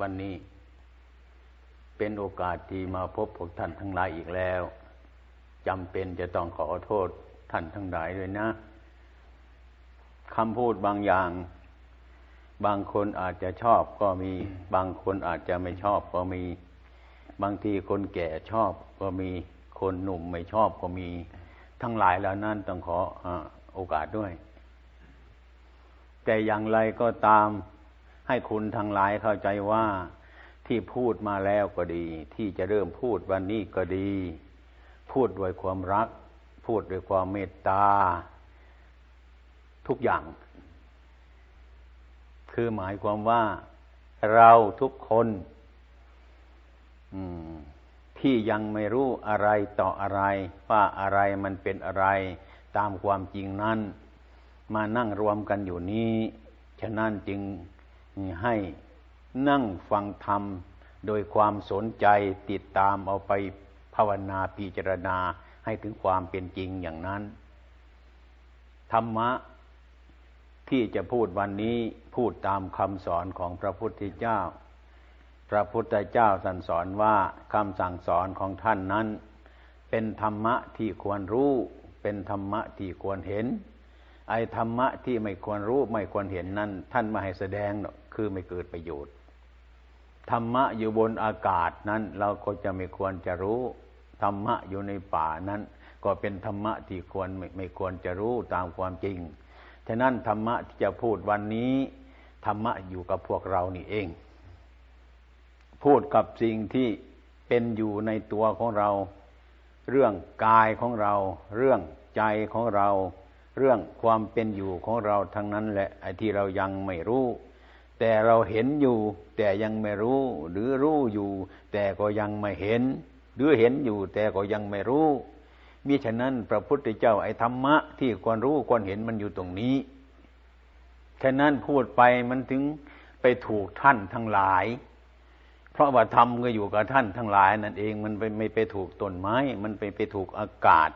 วันนี้เป็นโอกาสที่มาพบพวกท่านทั้งหลายอีกแล้วจำเป็นจะต้องขอโทษท่านทั้งหลายเลยนะคำพูดบางอย่าง บางคนอาจจะชอบก็มี บางคนอาจจะไม่ชอบก็มี บางทีคนแก่ชอบก็มี คนหนุ่มไม่ชอบก็มี ทั้งหลายแล้วนั่นต้องขออโอกาสด้วย แต่อย่างไรก็ตาม ให้คุณทั้งหลายเข้าใจว่าที่พูดมาแล้วก็ดี ที่จะเริ่มพูดวันนี้ก็ดี พูดด้วยความรัก พูดด้วยความเมตตา ทุกอย่าง คือหมายความว่าเราทุกคนที่ยังไม่รู้อะไรต่ออะไร ว่าอะไรมันเป็นอะไรตามความจริงนั้น มานั่งรวมกันอยู่นี้ ฉะนั้นจึง ให้นั่งฟังธรรม โดยความสนใจติดตามเอาไปภาวนาพิจารณาให้ถึงความเป็นจริงอย่างนั้น ธรรมะที่จะพูดวันนี้พูดตามคำสอนของพระพุทธเจ้า พระพุทธเจ้าสั่งสอนว่าคำสั่งสอนของท่านนั้น เป็นธรรมะที่ควรรู้ เป็นธรรมะที่ควรเห็น ไอ้ธรรมะที่ไม่ควรรู้ไม่ควรเห็นนั้นท่านมาให้แสดงเนาะคือไม่เกิดประโยชน์ ธรรมะอยู่บนอากาศนั้น เราก็จะไม่ควรจะรู้ ธรรมะอยู่ในป่านั้น ก็เป็นธรรมะที่ควรไม่ไม่ควรจะรู้ตามความจริง ฉะนั้นธรรมะที่จะพูดวันนี้ ธรรมะอยู่กับพวกเรานี่เอง พูดกับสิ่งที่เป็นอยู่ในตัวของเรา เรื่องกายของเรา เรื่องใจของเรา เรื่องความเป็นอยู่ของเราทั้งนั้นแหละไอ้ที่เรายังไม่รู้ แต่เราเห็นอยู่ แต่ยังไม่รู้ หรือรู้อยู่ แต่ก็ยังไม่เห็น หรือเห็นอยู่ แต่ก็ยังไม่รู้มิฉะนั้นพระพุทธเจ้าไอ้ธรรมะที่ควรรู้ควรเห็นมันอยู่ตรงนี้ฉะนั้นพูดไปมันถึงไปถูกท่านทั้งหลาย เพราะว่าธรรมก็อยู่กับท่านทั้งหลายนั่นเองมันไม่ไปถูกต้นไม้ มันไปไปถูกอากาศ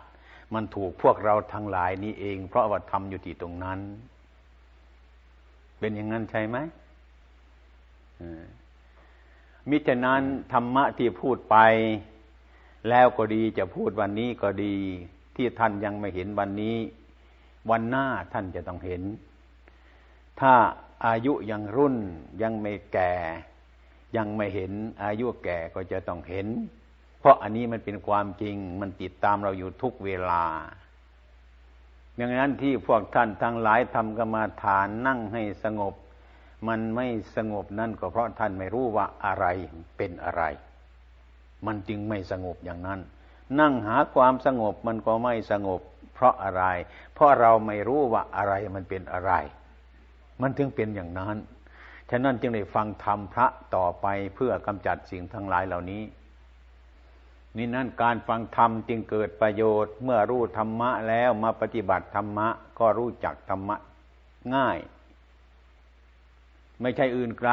มันถูกพวกเราทั้งหลายนี้เอง เพราะว่าธรรมอยู่ที่ตรงนั้น เป็นอย่างนั้นใช่ไหมมิฉะนั้นธรรมะที่พูดไป แล้วก็ดีจะพูดวันนี้ก็ดี ที่ท่านยังไม่เห็นวันนี้ วันหน้าท่านจะต้องเห็น ถ้าอายุยังรุ่นยังไม่แก่ ยังไม่เห็น อายุแก่ก็จะต้องเห็น เพราะอันนี้มันเป็นความจริงมันติดตามเราอยู่ทุกเวลาอย่างนั้นที่พวกท่านทั้งหลายทำกรรมาฐานนั่งให้สงบ มันไม่สงบนั่นก็เพราะท่านไม่รู้ว่าอะไรเป็นอะไร มันจึงไม่สงบอย่างนั้น นั่งหาความสงบมันก็ไม่สงบ เพราะอะไร เพราะเราไม่รู้ว่าอะไรมันเป็นอะไร มันถึงเป็นอย่างนั้น ฉะนั้นจึงได้ฟังธรรมพระต่อไปเพื่อกำจัดสิ่งทั้งหลายเหล่านี้ นี่นั่นการฟังธรรมจึงเกิดประโยชน์ เมื่อรู้ธรรมะแล้วมาปฏิบัติธรรมะ ก็รู้จักธรรมะง่าย ไม่ใช่อื่นไกล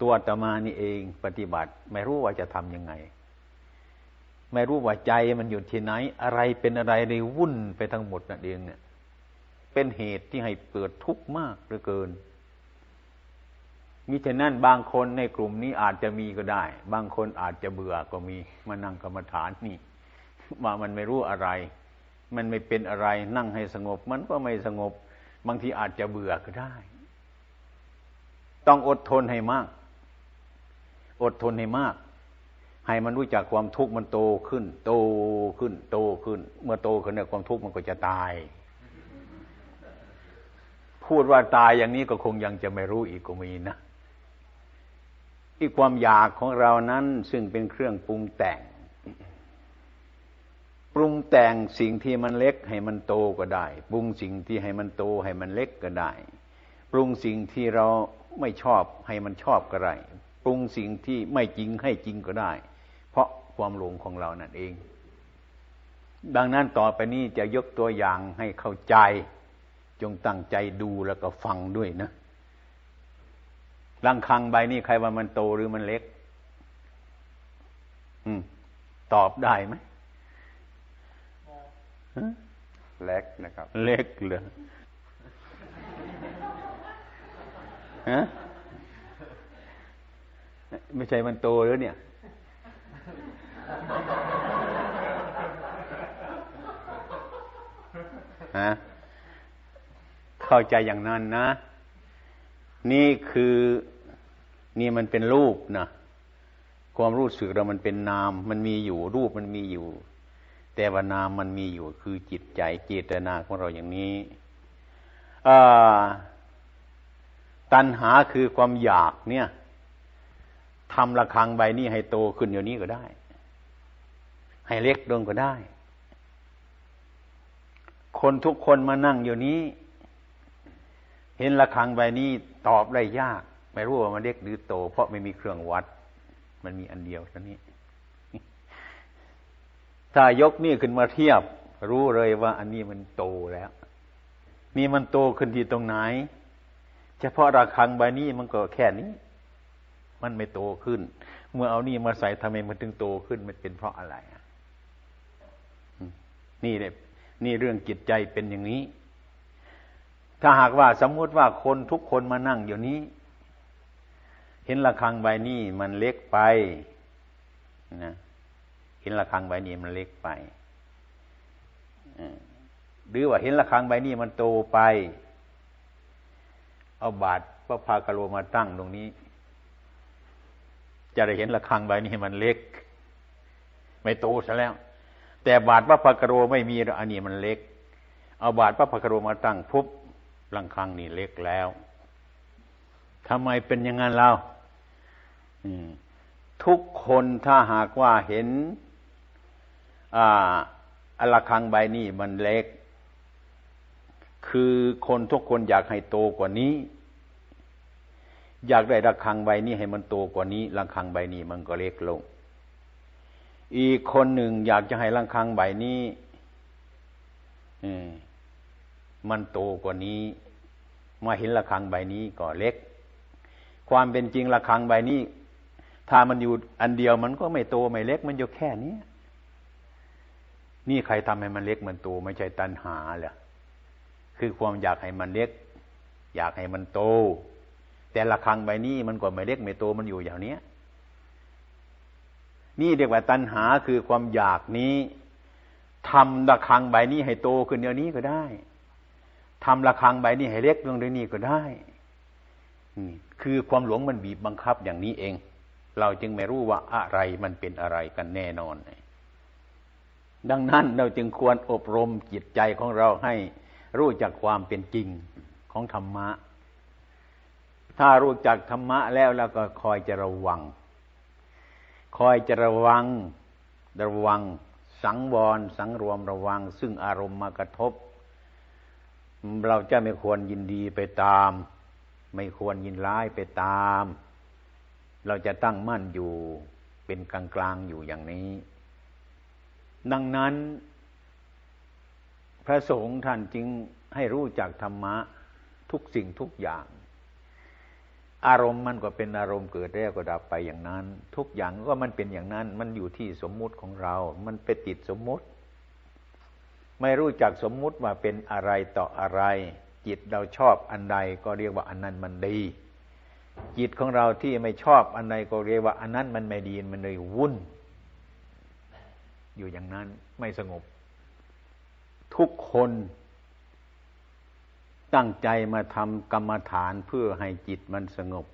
ตัวตมานี่เอง ปฏิบัติ ไม่รู้ว่าจะทำยังไง ไม่รู้ว่าใจมันอยู่ที่ไหน อะไรเป็นอะไรเลยวุ่นไปทั้งหมดนั่นเองเนี่ย เป็นเหตุที่ให้เกิดทุกข์มากเหลือเกิน มิฉะนั้นบางคนในกลุ่มนี้อาจจะมีก็ได้ บางคนอาจจะเบื่อก็มีมานั่งกรรมฐานนี่ว่ามันไม่รู้อะไร มันไม่เป็นอะไรนั่งให้สงบ มันก็ไม่สงบ บางทีอาจจะเบื่อก็ได้ ต้องอดทนให้มาก อดทนให้มาก ให้มันรู้จักความทุกข์มันโตขึ้น โตขึ้น โตขึ้น เมื่อโตขึ้นเนี่ยความทุกข์มันก็จะตาย พูดว่าตายอย่างนี้ก็คงยังจะไม่รู้อีกก็มีนะ ที่ความอยากของเรานั้นซึ่งเป็นเครื่องปรุงแต่ง ปรุงแต่งสิ่งที่มันเล็กให้มันโตก็ได้ ปรุงสิ่งที่ให้มันโตให้มันเล็กก็ได้ ปรุงสิ่งที่เราไม่ชอบให้มันชอบก็ได้ปรุงสิ่งที่ไม่จริงให้จริงก็ได้ เพราะความหลงของเรานั่นเอง ดังนั้นต่อไปนี้จะยกตัวอย่างให้เข้าใจ จงตั้งใจดูแล้วก็ฟังด้วยนะ รังคังใบนี้ใครว่ามันโตหรือมันเล็ก อืม ตอบได้ไหมเล็กนะครับ เล็กเลยฮะไม่ใช่มันโตแล้วเนี่ย ฮะ เข้าใจอย่างนั้นนะ นี่คือนี่มันเป็นรูปนะความรู้สึกเรามันเป็นนาม มันมีอยู่รูปมันมีอยู่ แต่ว่านามมันมีอยู่คือจิตใจเจตนาของเราอย่างนี้ตัณหาคือความอยากเนี่ยทำระฆังใบนี้ให้โตขึ้นเดี๋ยวนี้ก็ได้ ให้เล็กลงก็ได้ คนทุกคนมานั่งอยู่นี้ เห็นระฆังใบนี้ตอบได้ยาก ไม่รู้ว่ามันเล็กหรือโต เพราะไม่มีเครื่องวัด มันมีอันเดียวเท่านี้ ถ้ายกนี่ขึ้นมาเทียบ รู้เลยว่า อันนี้มันโตแล้ว นี่มันโตขึ้นที่ตรงไหน เฉพาะระฆังใบนี้มันก็แค่นี้ มันไม่โตขึ้น เมื่อเอานี่มาใส่ทำไมมันถึงโตขึ้นมันเป็นเพราะอะไรนี่เนี่ยนี่เรื่องจิตใจเป็นอย่างนี้ ถ้าหากว่าสมมุติว่าคนทุกคนมานั่งอยู่นี้ เห็นระฆังใบนี้มันเล็กไปนะเห็นระฆังใบนี้มันเล็กไปหรือว่าเห็นระฆังใบนี้มันโตไป เอาบาทพระพากะโลมาตั้งตรงนี้ จะได้เห็นระฆังใบนี้มันเล็ก ไม่โตซะแล้ว แต่บาทพระพกโรไม่มีอันนี้มันเล็ก เอาบาทพระพกโรมาตั้งปุ๊บ ระฆังนี่เล็กแล้วทำไมเป็นอย่างนั้นเล่าทุกคนถ้าหากว่าเห็นอ่าอระฆังใบนี้มันเล็ก คือคนทุกคนอยากให้โตกว่านี้ อยากได้ระฆังใบนี้ให้มันโตกว่านี้ระฆังใบนี้มันก็เล็กลง อีกคนหนึ่งอยากจะให้ระฆังใบนี้ มันโตกว่านี้มาเห็นระฆังใบนี้ก็เล็ก ความเป็นจริงระฆังใบนี้ ถ้ามันอยู่อันเดียวมันก็ไม่โตไม่เล็ก มันอยู่แค่นี้นี่ใครทำให้มันเล็กมันโตไม่ใช่ตัณหาเหรอคือความอยากให้มันเล็ก อยากให้มันโต แต่ละครังใบนี้มันก็ไม่เล็กไม่โตมันอยู่อย่างนี้นี่เรียกว่าตัณหาคือความอยากนี้ทำระฆังใบนี้ให้โตขึ้นเดี๋ยวนี้ก็ได้ ทำระฆังใบนี้ให้เล็กลงเดี๋ยวนี้ก็ได้คือความหลงมันบีบบังคับอย่างนี้เอง เราจึงไม่รู้ว่าอะไรมันเป็นอะไรกันแน่นอน ดังนั้นเราจึงควรอบรมจิตใจของเราให้รู้จักความเป็นจริงของธรรมะ ถ้ารู้จักธรรมะแล้วแล้วก็คอยจะระวัง คอยจะระวัง ระวัง สังวร สังรวมระวัง ซึ่งอารมณ์มากระทบ เราจะไม่ควรยินดีไปตาม ไม่ควรยินร้ายไปตาม เราจะตั้งมั่นอยู่เป็นกลางกลางอยู่อย่างนี้ ดังนั้น พระสงฆ์ท่านจึงให้รู้จักธรรมะทุกสิ่งทุกอย่าง อารมณ์มันก็เป็นอารมณ์เกิดแล้วก็ดับไปอย่างนั้น ทุกอย่างก็มันเป็นอย่างนั้น มันอยู่ที่สมมุติของเรา มันไปติดสมมุติ ไม่รู้จักสมมุติว่าเป็นอะไรต่ออะไร จิตเราชอบอันใดก็เรียกว่าอันนั้นมันดี จิตของเราที่ไม่ชอบอันใดก็เรียกว่าอันนั้นมันไม่ดีมันเลยวุ่น อยู่อย่างนั้นไม่สงบ ทุกคนตั้งใจมาทำกรรมฐานเพื่อให้จิตมันสงบ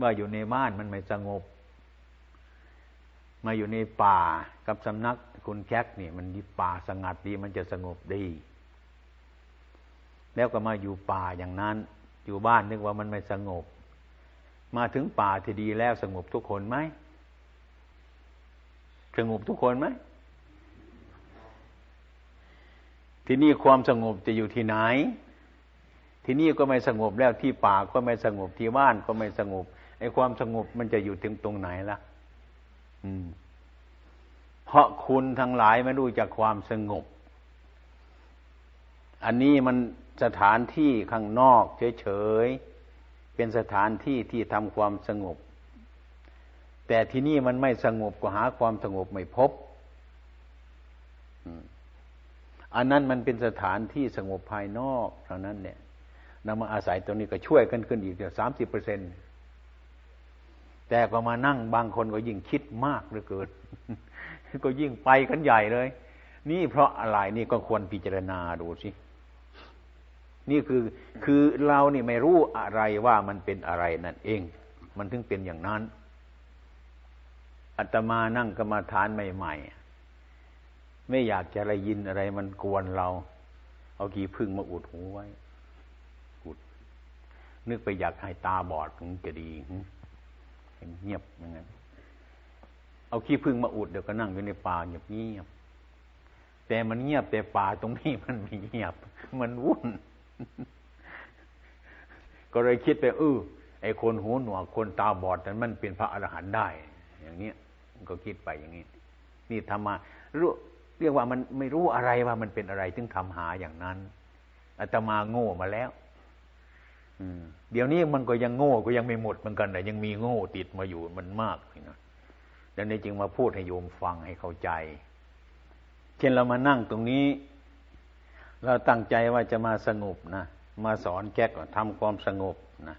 ว่าอยู่ในบ้านมันไม่สงบ มาอยู่ในป่ากับสำนักคุณแคกนี่ มันป่าสงัดดีมันจะสงบดี แล้วก็มาอยู่ป่าอย่างนั้น อยู่บ้านนึกว่ามันไม่สงบ มาถึงป่าที่ดีแล้วสงบทุกคนไหมสงบทุกคนไหมที่นี่ความสงบจะอยู่ที่ไหน ที่นี่ก็ไม่สงบแล้วที่ป่าก็ไม่สงบที่บ้านก็ไม่สงบไอ้ความสงบมันจะอยู่ถึงตรงไหนล่ะ เพราะคุณทั้งหลายไม่รู้จักความสงบ อันนี้มันสถานที่ข้างนอกเฉยๆ เป็นสถานที่ที่ทำความสงบ แต่ที่นี่มันไม่สงบก็หาความสงบไม่พบอันนั้นมันเป็นสถานที่สงบภายนอกเท่านั้นเนี่ยนำมาอาศัยตัวนี้ก็ช่วยกันขึ้นอีกเดี๋ยวสามสิบเปอร์เซ็นต์ แต่ก็มานั่งบางคนก็ยิ่งคิดมากเหลือเกินก็ยิ่งไปกันใหญ่เลย นี่เพราะอะไรนี่ก็ควรพิจารณาดูสิ นี่คือคือเรานี่ไม่รู้อะไรว่ามันเป็นอะไรนั่นเอง มันถึงเป็นอย่างนั้นอาตมานั่งกรรมาฐานใหม่ๆ ไม่อยากจะอะไรยินอะไรมันกวนเรา เอากี่พึ่งมาอุดหูไว้ อุด นึกไปอยากให้ตาบอดถึงจะดี เงียบอย่างนั้นเอาขี้พึ่งมาอุดเดี๋ยวก็นั่งอยู่ในป่าเงียบเงียบแต่มันเงียบแต่ป่าตรงนี้มันไม่เงียบ มันวุ่น ก็เลยคิดไปเออไอคนหูหนวกคนตาบอดนั้นมันเป็นพระอรหันต์ได้ อย่างเนี้ยก็คิดไปอย่างนี้ นี่ทำมารู้เรียกว่ามันไม่รู้อะไรว่ามันเป็นอะไร ถึงทำหาอย่างนั้นอาตมาโง่มาแล้ว เดี๋ยวนี้มันก็ยังโง่ก็ยังไม่หมดเหมือนกันแต่ยังมีโง่ติดมาอยู่มันมากเลยนะดังนี้จึงมาพูดให้โยมฟังให้เข้าใจ เช่นเรามานั่งตรงนี้ เราตั้งใจว่าจะมาสงบนะมาสอนแก้ก่อนทำความสงบนะ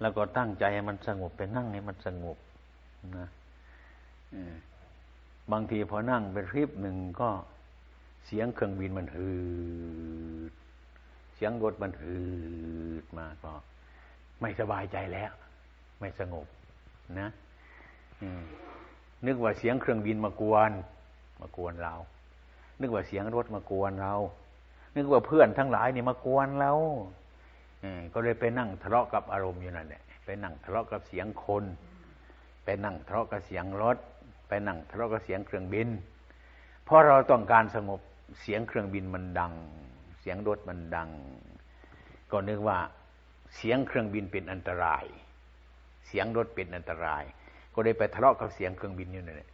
แล้วก็ตั้งใจให้มันสงบไปนั่งให้มันสงบนะบางทีพอนั่งไปคลิปหนึ่งก็เสียงเครื่องบินมันฮืด เสียงรถมันฮืดมาก็ไม่สบายใจแล้ว ไม่สงบนะนึกว่าเสียงเครื่องบินมากวน มากวนเรา นึกว่าเสียงรถมากวนเรา นึกว่าเพื่อนทั้งหลายนี่มากวนเราก็เลยไปนั่งทะเลาะกับอารมณ์อยู่นั่นแหละไปนั่งทะเลาะกับเสียงคน ไปนั่งทะเลาะกับเสียงรถ ไปนั่งทะเลาะกับเสียงเครื่องบิน เพราะเราต้องการสงบเสียงเครื่องบินมันดัง สียงรถมันดัง ก็นึกว่าเสียงเครื่องบินเป็นอันตราย เสียงรถเป็นอันตราย ก็เลยไปทะเลาะกับเสียงเครื่องบินอยู่นั่นแหละ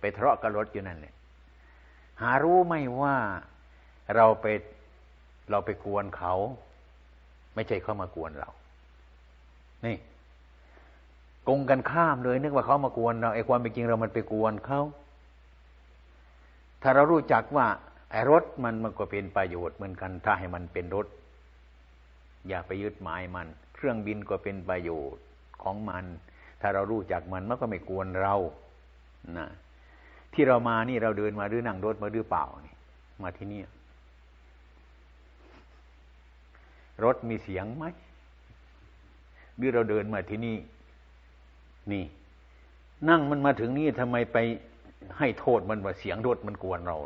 ไปทะเลาะกับรถอยู่นั่นแหละหารู้ไหมว่าเราไปเราไปกวนเขา ไม่ใช่เขามากวนเรา นี่กงกันข้ามเลย นึกว่าเขามากวนเราไอ้ความเป็นจริงเรามันไปกวนเขาถ้าเรารู้จักว่า ไอ้รถมันมันก็เป็นประโยชน์เหมือนกัน ถ้าให้มันเป็นรถ อย่าไปยึดหมายมัน เครื่องบินก็เป็นประโยชน์ของมัน ถ้าเรารู้จักมันมันก็ไม่กวนเรานะที่เรามานี่เราเดินมาหรือนั่งรถมาหรือเปล่านี่มาที่นี่รถมีเสียงไหมหรือเราเดินมาที่นี่ นี่ นั่งมันมาถึงนี่ทำไมไปให้โทษมันว่าเสียงรถมันกวนเรา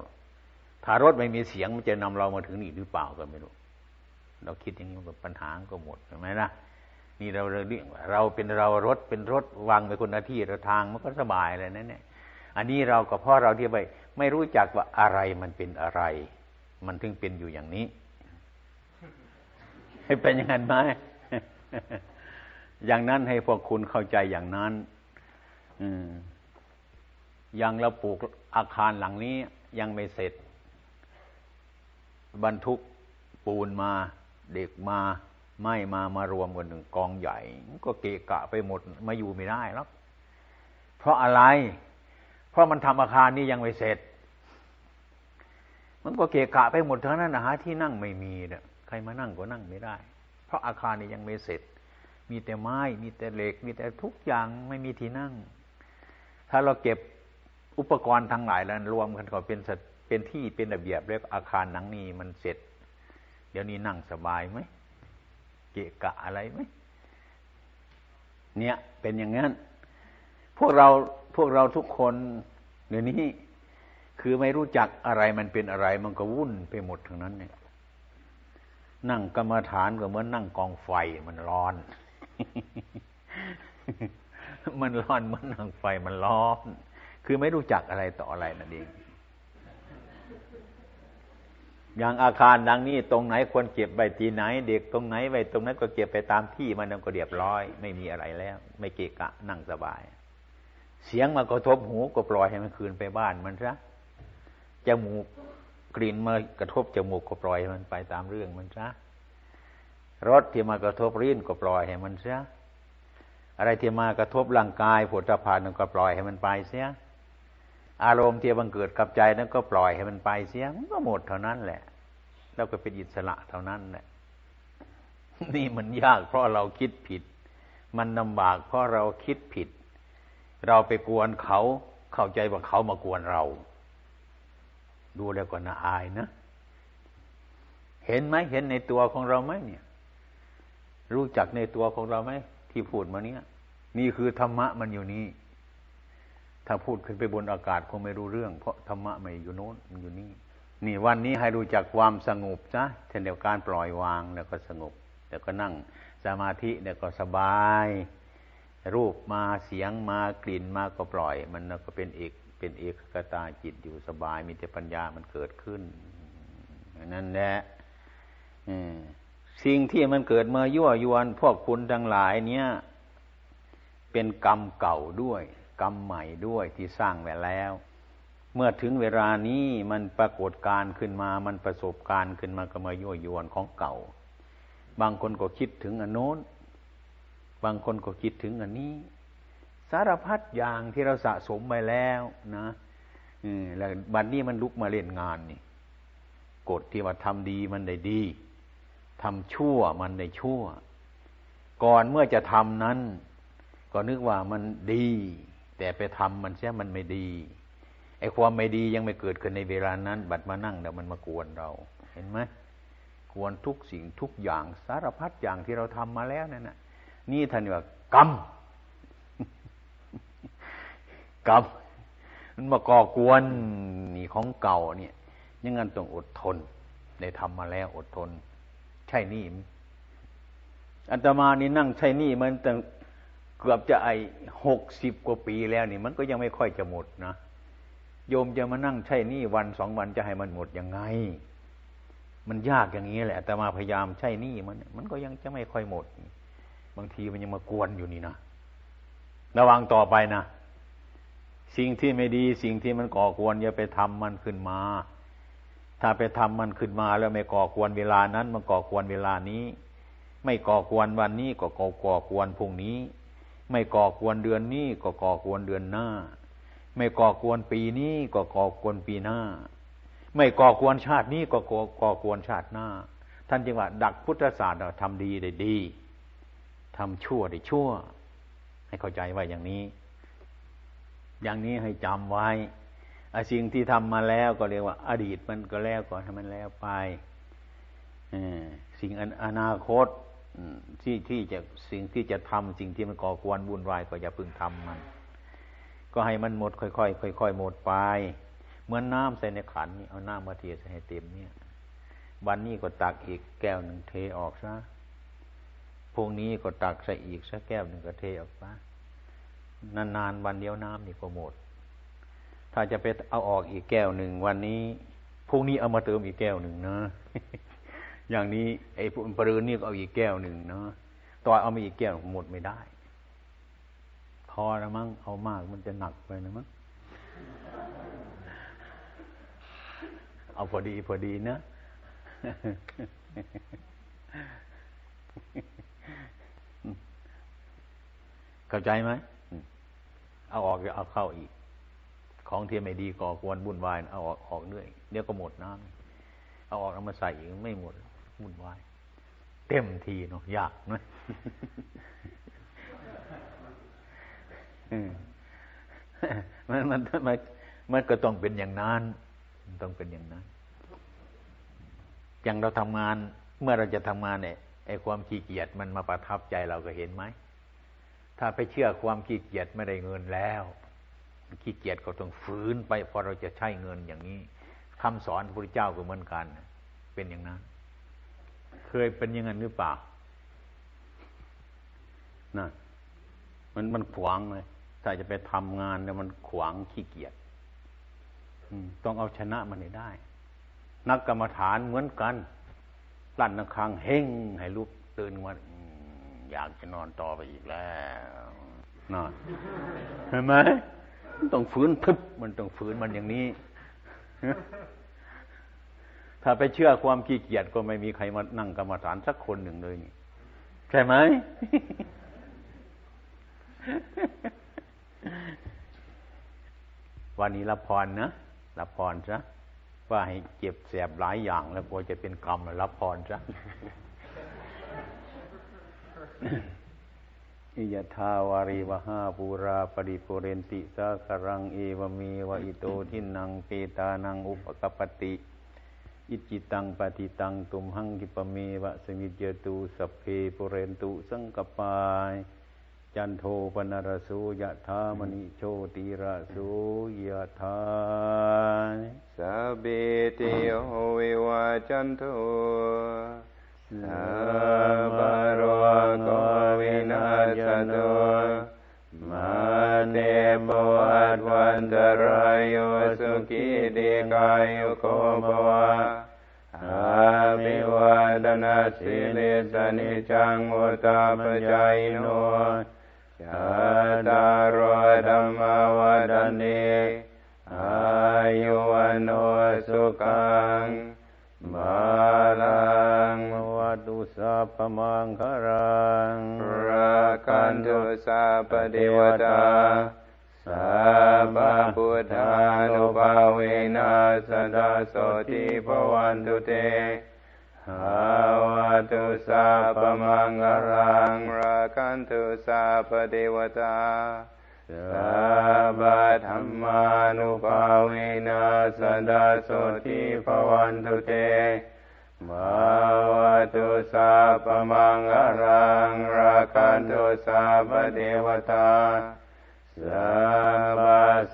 ถ้ารถไม่มีเสียงมันจะนำเรามาถึงนี่หรือเปล่าก็ไม่รู้ เราคิดอย่างนี้ปัญหาก็หมดใช่ไหมล่ะนี่เราเรียกเราเป็นเรารถเป็นรถวางไปคนหน้าที่เราทางมันก็สบายเลยนั่นเนี่ยอันนี้เราก็เพราะเราที่ไปไม่รู้จักว่าอะไรมันเป็นอะไร มันถึงเป็นอยู่อย่างนี้ ให้เป็นอย่างนั้นไหมอย่างนั้นให้พวกคุณเข้าใจอย่างนั้น อืมยังเราปลูกอาคารหลังนี้ยังไม่เสร็จ บรรทุกปูนมาเด็กมาไม่มามารวมกันหนึ่งกองใหญ่ก็เกะกะไปหมดมาอยู่ไม่ได้แล้วเพราะอะไร เพราะมันทำอาคารนี้ยังไม่เสร็จ มันก็เกะกะไปหมดทั้งนั้นนะฮะที่นั่งไม่มีเนี่ยใครมานั่งก็นั่งไม่ได้ เพราะอาคารนี้ยังไม่เสร็จ มีแต่ไม้ มีแต่เหล็ก มีแต่ทุกอย่างไม่มีที่นั่ง ถ้าเราเก็บอุปกรณ์ทั้งหลายแล้วรวมกันก็เป็น เป็นที่เป็นระเบียบเรียกอาคารหนังนี้มันเสร็จ เดี๋ยวนี้นั่งสบายไหมเกะกะอะไรไหมเนี่ย เป็นอย่างนั้น พวกเราพวกเราทุกคนเดี๋ยวนี้คือไม่รู้จักอะไรมันเป็นอะไร มันก็วุ่นไปหมดทั้งนั้นเนี่ย นั่งกรรมฐานก็เหมือนนั่งกองไฟมันร้อน มันร้อนมือนนั่งไฟมันร้อน คือไม่รู้จักอะไรต่ออะไรนั่นเอง อย่างอาคารดังนี้ตรงไหนควรเก็บไว้ที่ไหน เด็กตรงไหนไว้ตรงนั้นก็เก็บไปตามที่มันก็เรียบร้อย ไม่มีอะไรแล้ว ไม่เกะกะนั่งสบาย เสียงมากระทบหูก็ปล่อยให้มันคืนไปบ้านมันซะจมูกกลิ่นมากระทบจมูกก็ปล่อยให้มันไปตามเรื่องมันซะรสที่มากระทบริ้นก็ปล่อยให้มันเสียอะไรที่มากระทบร่างกายผลพานก็ปล่อยให้มันไปเสีย อารมณ์ที่บังเกิดกับใจนั้นก็ปล่อยให้มันไปเสียมันก็หมดเท่านั้นแหละ แล้วก็เป็นอิสระเท่านั้นแหละนี่มันยากเพราะเราคิดผิด มันลำบากเพราะเราคิดผิด เราไปกวนเขาเข้าใจว่าเขามากวนเรา ดูแล้วก็น่าอายนะ เห็นไหมเห็นในตัวของเราไหมเนี่ย รู้จักในตัวของเราไหมที่พูดมาเนี้ยนี่คือธรรมะมันอยู่นี่ ถ้าพูดขึ้นไปบนอากาศคงไม่รู้เรื่อง เพราะธรรมะไม่อยู่โน้นมันอยู่นี่ นี่วันนี้ให้รู้จักความสงบซะเช่นเดียวกันปล่อยวางแล้วก็สงบ แล้วก็นั่งสมาธิแล้วก็สบาย รูปมาเสียงมากลิ่นมาก็ปล่อย มันก็เป็นเอกเป็นเอกกตาจิตอยู่สบาย มีแต่ปัญญามันเกิดขึ้นนั่นแหละสิ่งที่มันเกิดเมื่อยั่วยวนพวกคุณทั้งหลาย เนี้ยเป็นกรรมเก่าด้วย กรรมใหม่ด้วยที่สร้างไว้แล้ว เมื่อถึงเวลานี้มันปรากฏการขึ้นมา มันประสบการขึ้นมาก็มายั่วยวนของเก่า บางคนก็คิดถึงอันโน้น บางคนก็คิดถึงอันนี้ สารพัดอย่างที่เราสะสมไปแล้วนะแล้วบัดนนี้มันลุกมาเล่นงานนี่กฎที่ว่าทำดีมันได้ดีทำชั่วมันได้ชั่ว ก่อนเมื่อจะทำนั้น ก็นึกว่ามันดี แต่ไปทำมันเสียมันไม่ดีไอ้ความไม่ดียังไม่เกิดขึ้นในเวลานั้น บัดมานั่งเดี๋ยวมันมากวนเรา เห็นไหมกวนทุกสิ่งทุกอย่างสารพัดอย่างที่เราทำมาแล้วนั่นน่ะนี่ท่านว่ากรรมกรรมมันมาก่อกวนนี่ของเก่าเนี่ยยังงั้นต้องอดทนได้ทำมาแล้วอดทน ใช่นี่อันตมานี่นั่งใช่นี่มันตั้ง กือบจะไอหกสิบกว่าปีแล้วนี่ มันก็ยังไม่ค่อยจะหมดนะโยมจะมานั่งใช่นี่วันสองวันจะให้มันหมดยังไง มันยากอย่างนี้แหละ แต่มาพยายามใช่นี่มัน มันก็ยังจะไม่ค่อยหมด บางทีมันยังมากวนอยู่นี่นะระวังต่อไปนะสิ่งที่ไม่ดีสิ่งที่มันก่อกวนอย่าไปทำมันขึ้นมา ถ้าไปทำมันขึ้นมาแล้วไม่ก่อควรเวลานั้น มันก่อควรเวลานี้ ไม่ก่อควรวันนี้ก็ก่อก่อควรพรุ่งนี้ ไม่ก่อควรเดือนนี้ก็ก่อควรเดือนหน้า ไม่ก่อควรปีนี้ก็ก่อควรปีหน้า ไม่ก่อควรชาตินี้ก็ก่อก่อควรชาติหน้า ท่านจึงว่า ดักพุทธศาสตร์ทำดีได้ดีทำชั่วได้ชั่ว ให้เข้าใจไว้อย่างนี้ อย่างนี้ให้จำไว้สิ่งที่ทำมาแล้วก็เรียกว่า อดีตมันก็แล้วก่อนให้มันแล้วไปสิ่งอนาคต ที่ที่จะสิ่งที่จะทำสิ่งที่มันก่อควรวุ่นวายก็อย่าพึ่งทำมัน ก็ให้มันหมดค่อยๆค่อยๆหมดไป เหมือนน้ำใส่ในขันนี่เอาน้ำมาเทใส่ให้เต็มเนี่ย วันนี้ก็ตักอีกแก้วหนึ่งเทออกซะพวกนี้ก็ตักใส่อีกสักแก้วหนึ่งก็เทออกซะนานๆวันเดียวน้ำนี่ก็หมด ถ้าจะไปเอาออกอีกแก้วหนึ่งวันนี้พรุ่งนี้เอามาเติมอีกแก้วหนึ่งนะ อย่างนี้ไอ้ปรืนนี่ก็เอาอีกแก้วหนึ่งเนาะต่อเอามาอีกแก้วหมดไม่ได้ พอล้วมั้งเอามากมันจะหนักไปนะมั้งเอาพอดีพอดีนะเข้าใจไหมเอาออกจะเอาเข้าอีก ของที่ไม่ดีก่อควรบุ่นวายเอาออกออกเรื่อยเดี๋ยวก็หมดน้ำเอาออกเอามาใส่อีกไม่หมด บุ่นวาย เต็มทีเนาะยากนะมันมันมันมันก็ต้องเป็นอย่างนั้นต้องเป็นอย่างนั้น อย่างเราทำงาน เมื่อเราจะทำงานเนี่ยไอ้ความขี้เกียจมันมาประทับใจเราก็เห็นไหมถ้าไปเชื่อความขี้เกียจไม่ได้เงินแล้วขี้เกียจก็ต้องฝืนไปพอเราจะใช้เงินอย่างนี้คำสอนพระพุทธเจ้าก็เหมือนกัน เป็นอย่างนั้น เคยเป็นย่างนั้นหรือเปล่านะมันมันขวางเลยถ้าจะไปทำงานแล้วมันขวางขี้เกียจต้องเอาชนะมันให้ได้ นักกรรมฐานเหมือนกันลั่นนักคางเฮงให้ลุกตื่นมาอยากจะนอนต่อไปอีกแล้วนอนเห็นไหมต้องฝืนทึบมันต้องฝืนมันอย่างนี้ ถ้าไปเชื่อความขี้เกียจก็ไม่มีใครมานั่งกรรมฐานสักคนหนึ่งเลยนี่ใช่ไหมวันนี้รับพรนะรับพรซะว่าให้เจ็บแสบหลายอย่าง แล้วกลัวจะเป็นกรรมรับพรซะอิยทาวาริวหาปูราปริปุเรนติสาครังเอวเมวะอิโตทินังเปตานังอุปกปติ อิจิตังปฏิตังตุมหังกิปเมวะสมิจตุสัพเพปุเรนตุสังกปายจันโทปนรสุยะธามณิโชติระสุยะธาสัพพิติโยวิวาจันโทสัพพโรโควินาศโตมาเตปวัตวันตรายโยสุขีติกายุโกภวะอา ภิวาดนาสิลิสนิจังอุตาปจายโนชาตารธรรมวัดเนอายุวันโนสุขังมาลังวัตุสัพพมังคารังรักันตุสัพเทวตาสัพพพุทธานุภาเวนัสดาโสติภวันตุเต หาวตุสัพพมังคารังรักันตุสัพเทวตาสัพพธรรมานุภาเวนัสดาโสติภวันตุเตมาวตุสัพพมังคารังรักันตุสัพเทวตาสัพพ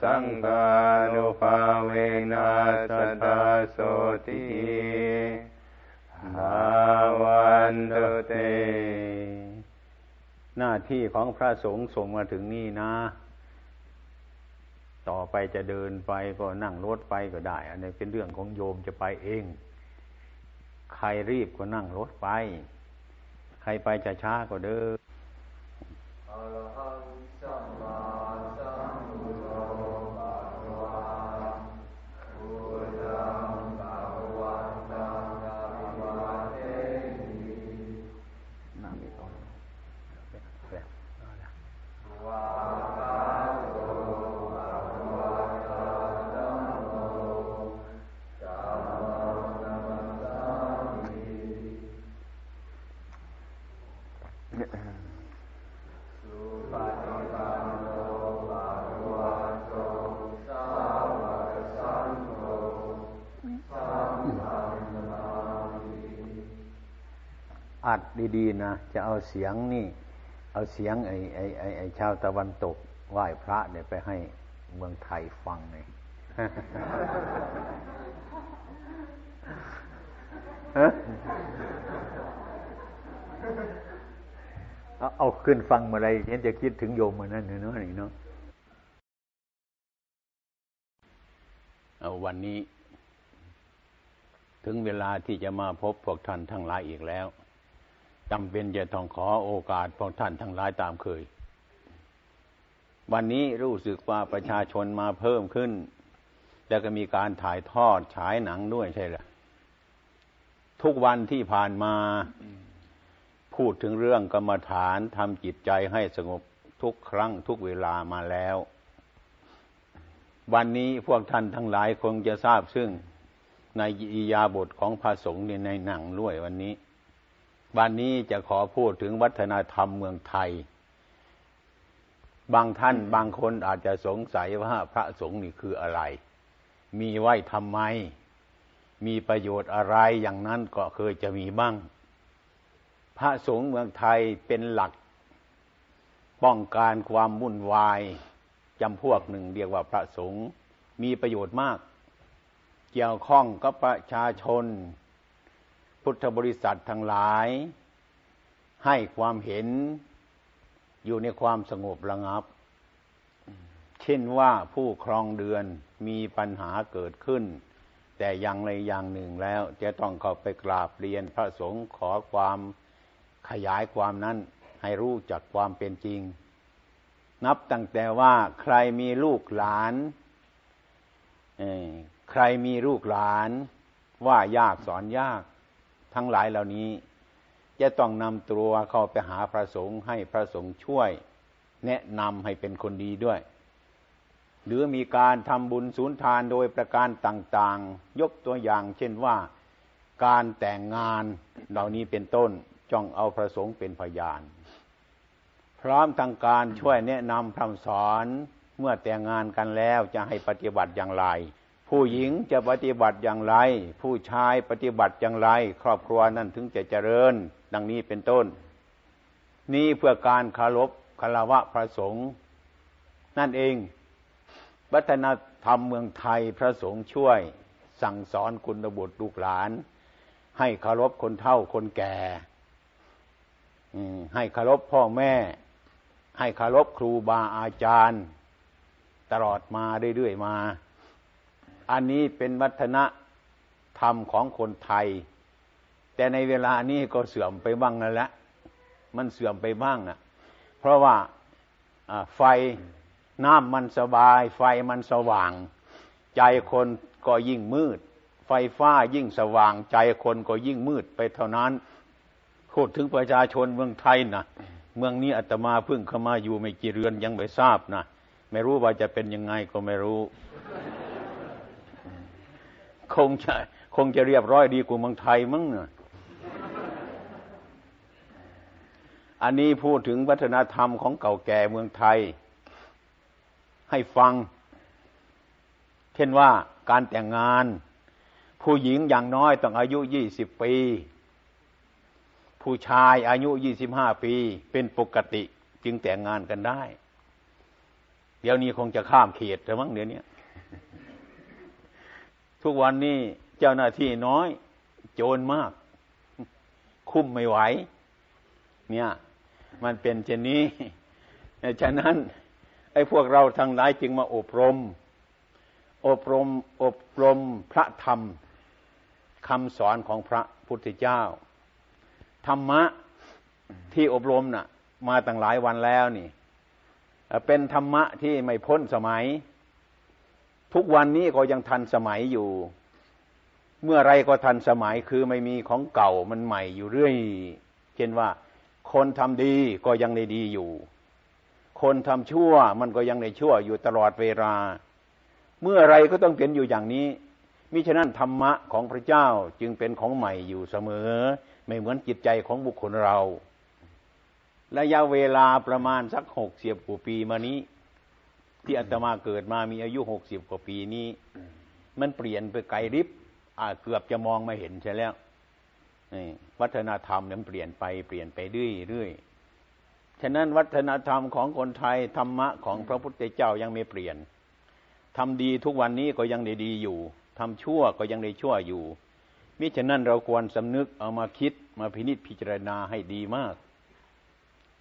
สังฆานุภาเวนัสตาโสติ หาวันตุเต หน้าที่ของพระสงฆ์ส่งมาถึงนี่นะ ต่อไปจะเดินไปก็นั่งรถไปก็ได้ อันนี้เป็นเรื่องของโยมจะไปเอง ใครรีบก็นั่งรถไป ใครไปจะช้าก็เดิน ดีๆนะจะเอาเสียงนี่ เอาเสียงไอ้ไอ้ไอ้ไอ้ชาวตะวันตกไหว้พระเนี่ยไปให้เมืองไทยฟังไงเอาเอาขึ้นฟังมาอะไรเห็นจะคิดถึงโยมมานั่นเนาะนี่เนาะเอาวันนี้ ถึงเวลาที่จะมาพบพวกท่านทั้งหลายอีกแล้ว จำเป็นจะต้องขอโอกาสพวกท่านทั้งหลายตามเคย วันนี้รู้สึกว่าประชาชนมาเพิ่มขึ้น แล้วก็มีการถ่ายทอดฉายหนังด้วยใช่ไหมทุกวันที่ผ่านมาพูดถึงเรื่องกรรมฐานทำจิตใจให้สงบทุกครั้งทุกเวลามาแล้ว วันนี้พวกท่านทั้งหลายคงจะทราบซึ่งในอิยาบทของพระสงฆ์ในหนังด้วยวันนี้ วันนี้จะขอพูดถึงวัฒนธรรมเมืองไทย บางท่านบางคนอาจจะสงสัยว่าพระสงฆ์นี่คืออะไร มีไว้ทำไม มีประโยชน์อะไรอย่างนั้นก็เคยจะมีบ้าง พระสงฆ์เมืองไทยเป็นหลัก ป้องกันความวุ่นวายจำพวกหนึ่งเรียกว่าพระสงฆ์มีประโยชน์มาก เกี่ยวข้องกับประชาชน พุทธบริษัททั้งหลาย ให้ความเห็นอยู่ในความสงบระงับ เช่นว่าผู้ครองเดือนมีปัญหาเกิดขึ้น แต่อย่างใดอย่างหนึ่งแล้ว จะต้องเข้าไปกราบเรียนพระสงฆ์ขอความขยายความนั้นให้รู้จักความเป็นจริง นับตั้งแต่ว่าใครมีลูกหลานใครมีลูกหลานว่ายากสอนยาก ทั้งหลายเหล่านี้ จะต้องนำตัวเข้าไปหาพระสงฆ์ให้พระสงฆ์ช่วย แนะนำให้เป็นคนดีด้วย หรือมีการทำบุญสูนทานโดยประการต่างๆ ยกตัวอย่างเช่นว่าการแต่งงานเหล่านี้เป็นต้นจ้องเอาพระสงฆ์เป็นพยาน พร้อมทางการช่วยแนะนำพร่ำสอนเมื่อแต่งงานกันแล้วจะให้ปฏิบัติอย่างไร ผู้หญิงจะปฏิบัติอย่างไร ผู้ชายปฏิบัติอย่างไร ครอบครัวนั้นถึงจะเจริญ ดังนี้เป็นต้น นี่เพื่อการคารพคารวะพระสงฆ์นั่นเองวัฒนธรรมเมืองไทยพระสงฆ์ช่วย สั่งสอนคุณบุตรลูกหลาน ให้คารพคนเฒ่าคนแก่ให้คารพพ่อแม่ ให้คารพครูบาอาจารย์ ตลอดมาเรื่อยๆมา อันนี้เป็นวัฒนธรรมของคนไทย แต่ในเวลานี้ก็เสื่อมไปบ้างนั่นแหละมันเสื่อมไปบ้างอะเพราะว่าไฟน้ำมันสบาย ไฟมันสว่าง ใจคนก็ยิ่งมืด ไฟฟ้ายิ่งสว่าง ใจคนก็ยิ่งมืดไปเท่านั้นพูดถึงประชาชนเมืองไทยนะเมืองนี้อาตมาเพิ่งเข้ามาอยู่ไม่กี่เรือนยังไม่ทราบนะไม่รู้ว่าจะเป็นยังไงก็ไม่รู้ คงจะคงจะเรียบร้อยดีกว่าเมืองไทยมั้งเนะอันนี้พูดถึงวัฒนธรรมของเก่าแก่เมืองไทย ให้ฟัง เช่นว่าการแต่งงาน ผู้หญิงอย่างน้อยต้องอายุยี่สิบปี ผู้ชายอายุยี่สิบห้าปี เป็นปกติจึงแต่งงานกันได้ เดี๋ยวนี้คงจะข้ามเขตแต่มั้งเดี๋ยวนี้ ทุกวันนี้เจ้าหน้าที่น้อย โจรมาก คุ้มไม่ไหว เนี่ย มันเป็นเช่นนี้ฉะนั้น ไอ้พวกเราทั้งหลายจึงมาอบรม อบรม อบรมพระธรรมคำสอนของพระพุทธเจ้า ธรรมะที่อบรมนะ่ะ มาตั้งหลายวันแล้วนี่ เป็นธรรมะที่ไม่พ้นสมัย ทุกวันนี้ก็ยังทันสมัยอยู่ เมื่อไรก็ทันสมัยคือไม่มีของเก่ามันใหม่อยู่เรื่อยเช่นว่า คนทำดีก็ยังได้ดีอยู่ คนทำชั่วมันก็ยังได้ชั่วอยู่ตลอดเวลา เมื่อไรก็ต้องเป็นอยู่อย่างนี้มิฉะนั้นธรรมะของพระเจ้าจึงเป็นของใหม่อยู่เสมอ ไม่เหมือนจิตใจของบุคคลเรา ระยะเวลาประมาณสักหกเสิบกว่าปีมานี้ ที่อาตมาเกิดมามีอายุหกสิบกว่าปีนี้ มันเปลี่ยนไปไกลริบอาเกือบจะมองไม่เห็นใช่แล้วนี่วัฒนธรรมนั้นเปลี่ยนไปเปลี่ยนไปเรื่อยเรื่อยฉะนั้นวัฒนธรรมของคนไทยธรรมะของพระพุทธเจ้ายังไม่เปลี่ยนทำดีทุกวันนี้ก็ยังได้ดีอยู่ทำชั่วก็ยังได้ชั่วอยู่มิฉะนั้นเราควรสำนึกเอามาคิดมาพินิจพิจารณาให้ดีมาก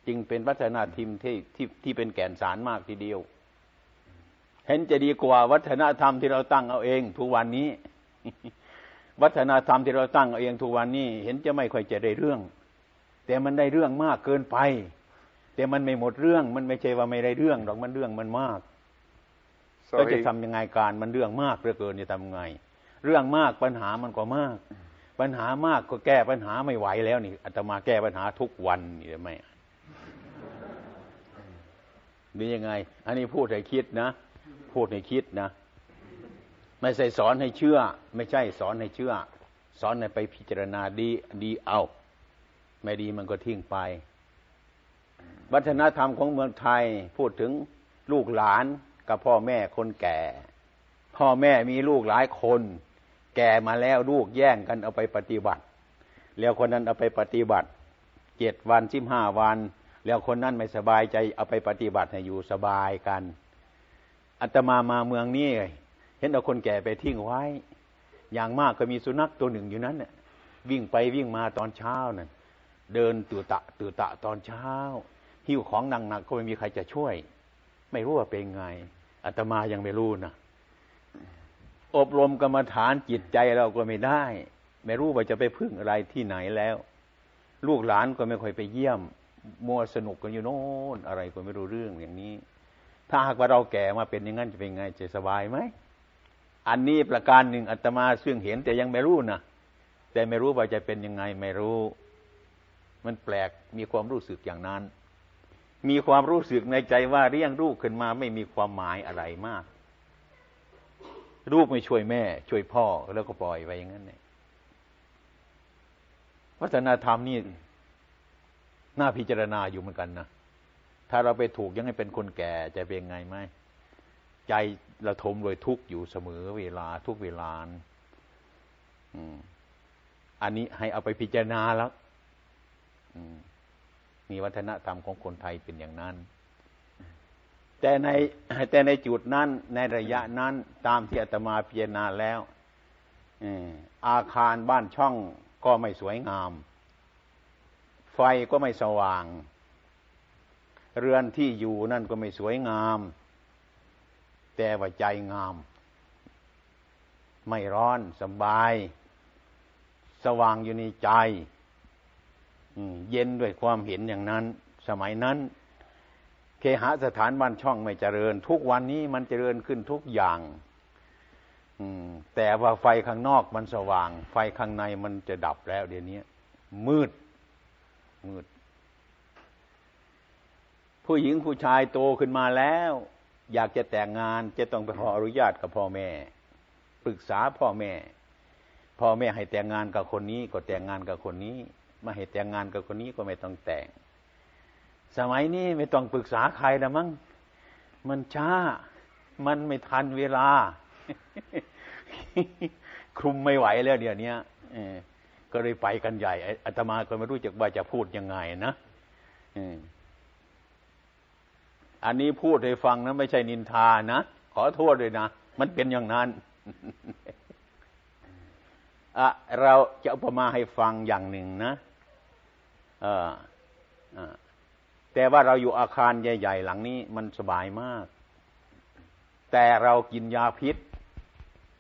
จึงเป็นวัฒนธรรมที่ที่ที่เป็นแก่นสารมากทีเดียว ห็นจะดีกว่าวัฒนธรรมที่เราตั้งเอาเองทุกวันนี้ วัฒนธรรมที่เราตั้งเอาเองทุกวันนี้ เห็นจะไม่ค่อยจะได้เรื่อง แต่มันได้เรื่องมากเกินไป แต่มันไม่หมดเรื่อง มันไม่ใช่ว่าไม่ได้เรื่องหรอกมันเรื่องมันมากก็จะทำยังไงการมันเรื่องมากเหลือเกินจะทำไง เรื่องมากปัญหามันก็มาก ปัญหามากก็แก้ปัญหาไม่ไหวแล้วนี่อาตมาแก้ปัญหาทุกวันนี่ไหมนี่ยังไง อันนี้พูดให้คิดนะ พูดให้คิดนะ ไม่ใช่สอนให้เชื่อ ไม่ใช่สอนให้เชื่อ สอนให้ไปพิจารณาดีดีเอา ไม่ดีมันก็ทิ้งไป วัฒนธรรมของเมืองไทยพูดถึงลูกหลานกับพ่อแม่คนแก่ พ่อแม่มีลูกหลายคน แก่มาแล้วลูกแย่งกันเอาไปปฏิบัติ แล้วคนนั้นเอาไปปฏิบัติเจ็ดวันสิบห้าวัน แล้วคนนั้นไม่สบายใจเอาไปปฏิบัติให้อยู่สบายกัน อัตมามาเมืองนี้เห็นเอาคนแก่ไปทิ้งไว้ อย่างมากก็มีสุนัขตัวหนึ่งอยู่นั้นเน่ยวิ่งไปวิ่งมาตอนเช้านั่นเดินตื่นตะตื่นตะตอนเช้า หิ้วของหนักๆก็ไม่มีใครจะช่วย ไม่รู้ว่าเป็นไงอาตมายังไม่รู้นะอบรมกรรมฐานจิตใจเราก็ไม่ได้ ไม่รู้ว่าจะไปพึ่งอะไรที่ไหนแล้ว ลูกหลานก็ไม่ค่อยไปเยี่ยมมัวสนุกกันอยู่โน่นอะไรก็ไม่รู้เรื่องอย่างนี้ ถ้าหากว่าเราแก่มาเป็นอย่างนั้นจะเป็นไงจะสบายไหมอันนี้ประการหนึ่งอาตมาซึ่งเห็นแต่ยังไม่รู้นะแต่ไม่รู้ว่าจะเป็นยังไงไม่รู้ มันแปลกมีความรู้สึกอย่างนั้น มีความรู้สึกในใจว่าเลี้ยงลูกขึ้นมาไม่มีความหมายอะไรมากลูกไม่ช่วยแม่ ช่วยพ่อแล้วก็ปล่อยไปอย่างนั้นเนี่ยวัฒนธรรมนี่น่าพิจารณาอยู่เหมือนกันนะ ถ้าเราไปถูกยังให้เป็นคนแก่จะเป็นไงไหมใจเราทมโดยทุกอยู่เสมอเวลาทุกเวลาอันนี้ให้เอาไปพิจารณาแล้วมีวัฒนธรรมของคนไทยเป็นอย่างนั้น แต่ในแต่ในจุดนั้น ในระยะนั้น ตามที่อาตมาพิจารณาแล้วอาคารบ้านช่องก็ไม่สวยงาม ไฟก็ไม่สว่าง เรือนที่อยู่นั่นก็ไม่สวยงาม แต่ว่าใจงาม ไม่ร้อนสบาย สว่างอยู่ในใจเย็นด้วยความเห็นอย่างนั้น สมัยนั้น เคหสถานบ้านช่องไม่เจริญ ทุกวันนี้มันเจริญขึ้นทุกอย่างแต่ว่าไฟข้างนอกมันสว่าง ไฟข้างในมันจะดับแล้วเดี๋ยวนี้มืด มืด ผู้หญิงผู้ชายโตขึ้นมาแล้ว อยากจะแต่งงานจะต้องไปขออนุญาตกับพ่อแม่ปรึกษาพ่อแม่ พ่อแม่ให้แต่งงานกับคนนี้ก็แต่งงานกับคนนี้มาให้แต่งงานกับคนนี้ก็ไม่ต้องแต่ง สมัยนี้ไม่ต้องปรึกษาใครแล้วมั้งมันช้า มันไม่ทันเวลา คุมไม่ไหวแล้วเดี๋ยวนี้ก็เลยไปกันใหญ่อาตมาก็ไม่รู้จักว่าจะพูดยังไงนะ อันนี้พูดให้ฟังนะไม่ใช่นินทานะ ขอโทษเลยนะ มันเป็นอย่างนั้นอะเราจะอุปมาให้ฟังอย่างหนึ่งนะแต่ว่าเราอยู่อาคารใหญ่ ๆ หลังนี้มันสบายมาก แต่เรากินยาพิษ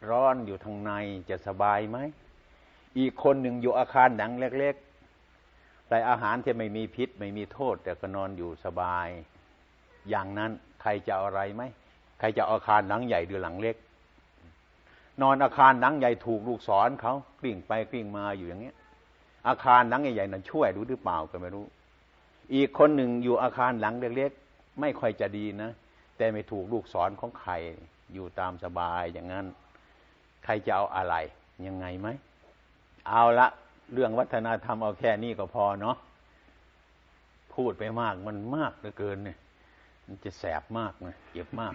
ร้อนอยู่ทางในจะสบายไหม อีกคนหนึ่งอยู่อาคารหนังเล็กๆแต่อาหารที่ไม่มีพิษ ไม่มีโทษ แต่ก็นอนอยู่สบาย อย่างนั้นใครจะอะไรไหมใครจะอาคารหนังใหญ่หรือหลังเล็ก นอนอาคารหนังใหญ่ถูกลูกศรเขากลิ้งไปกลิ้งมาอยู่อย่างเงี้ย อาคารหลังใหญ่ๆนั้นช่วยรู้หรือเปล่าก็ไม่รู้ อีกคนหนึ่งอยู่อาคารหลังเล็กๆไม่ค่อยจะดีนะแต่ไม่ถูกลูกศรของใครอยู่ตามสบายอย่างนั้น ใครจะเอาอะไรยังไงไหมเอาละเรื่องวัฒนธรรมเอาแค่นี้ก็พอเนาะพูดไปมากมันมากเหลือเกินเนี่ย มันจะแสบมากนะเจ็บมาก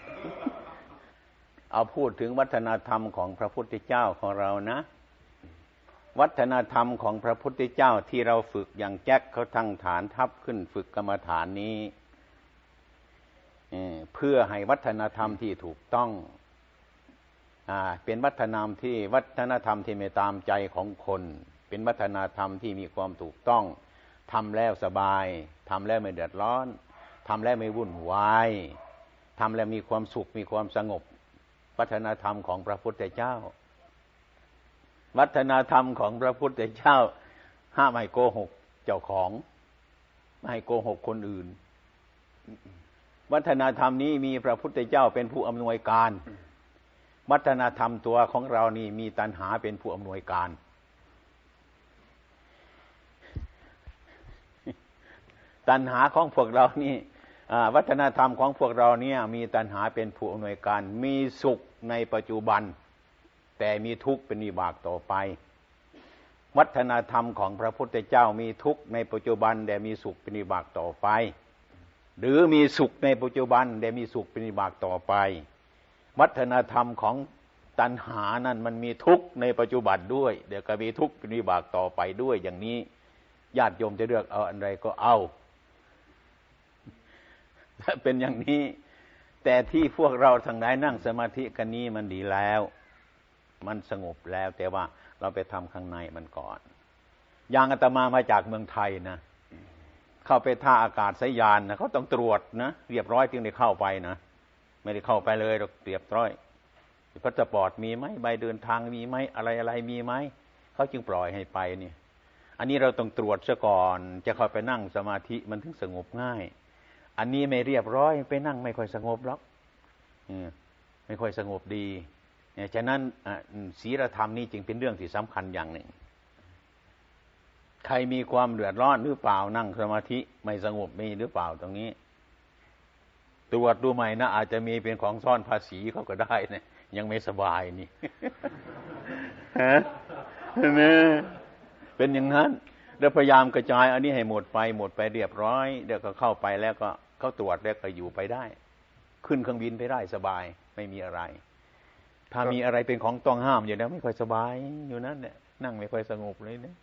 เอาพูดถึงวัฒนธรรมของพระพุทธเจ้าของเรานะ วัฒนธรรมของพระพุทธเจ้าที่เราฝึกอย่างแจ็คเขาทั้งฐานทับขึ้นฝึกกรรมฐานนี้เพื่อให้วัฒนธรรมที่ถูกต้องเป็นวัฒนธรรมที่วัฒนธรรมที่ไม่ตามใจของคน เป็นวัฒนธรรมที่มีความถูกต้องทำแล้วสบายทำแล้วไม่เดือดร้อน ทำแล้วไม่วุ่นวายทำแล้วมีความสุขมีความสงบ วัฒนธรรมของพระพุทธเจ้า วัฒนธรรมของพระพุทธเจ้า ห้ามไม่โกหกเจ้าของ ไม่ให้โกหกคนอื่น วัฒนธรรมนี้มีพระพุทธเจ้าเป็นผู้อำนวยการ วัฒนธรรมตัวของเรานี่มีตัณหาเป็นผู้อำนวยการตัณหาของพวกเรานี่ วัฒนธรรมของพวกเราเนี่ยมีตัณหาเป็นผู้อำนวยการ มีสุขในปัจจุบัน แต่มีทุกข์เป็นวิบากต่อไป วัฒนธรรมของพระพุทธเจ้ามีทุกข์ในปัจจุบัน แต่มีสุขเป็นวิบากต่อไป หรือมีสุขในปัจจุบัน แต่มีสุขเป็นวิบากต่อไป วัฒนธรรมของตัณหานั้นมันมีทุกข์ในปัจจุบันด้วย เดี๋ยวก็มีทุกข์เป็นวิบากต่อไปด้วยอย่างนี้ญาติโยมจะเลือกเอาอะไรก็เอาถ้า เป็นอย่างนี้ แต่ที่พวกเราทั้งหลายนั่งสมาธิกันนี้มันดีแล้ว มันสงบแล้ว แต่ว่าเราไปทำข้างในมันก่อนอย่างอาตมามาจากเมืองไทยนะเข้าไปท่าอากาศยานนะเขาต้องตรวจนะเรียบร้อยจึงได้เข้าไปนะไม่ได้เข้าไปเลยเราเรียบร้อยพาสปอร์ตมีไหมใบเดินทางมีไหมอะไรอะไรมีไหมเขาจึงปล่อยให้ไปเนี่ย อันนี้เราต้องตรวจซะก่อน จะเข้าไปนั่งสมาธิมันถึงสงบง่าย อันนี้ไม่เรียบร้อยไปนั่งไม่ค่อยสงบหรอกไม่ค่อยสงบดีฉะนั้นศีลธรรมนี่จึงเป็นเรื่องที่สำคัญอย่างหนึ่ง ใครมีความเดือดร้อนหรือเปล่านั่งสมาธิไม่สงบมีหรือเปล่าตรงนี้ตรวจดูใหม่นะอาจจะมีเป็นของซ่อนภาษีเขาก็ได้นะยังไม่สบายนี่ฮะเป็นอย่างนั้น เดี๋ยวพยายามกระจาย อันนี้ให้หมดไปหมดไปเรียบร้อยเดี๋ยวก็เข้าไปแล้วก็เขาตรวจแล้วก็อยู่ไปได้ ขึ้นเครื่องบินไปได้สบายไม่มีอะไร ถ้ามีอะไรเป็นของต้องห้ามอยู่แล้วไม่ค่อยสบายอยู่นั้นเนี่ยนั่งไม่ค่อยสงบเลยเนี่ย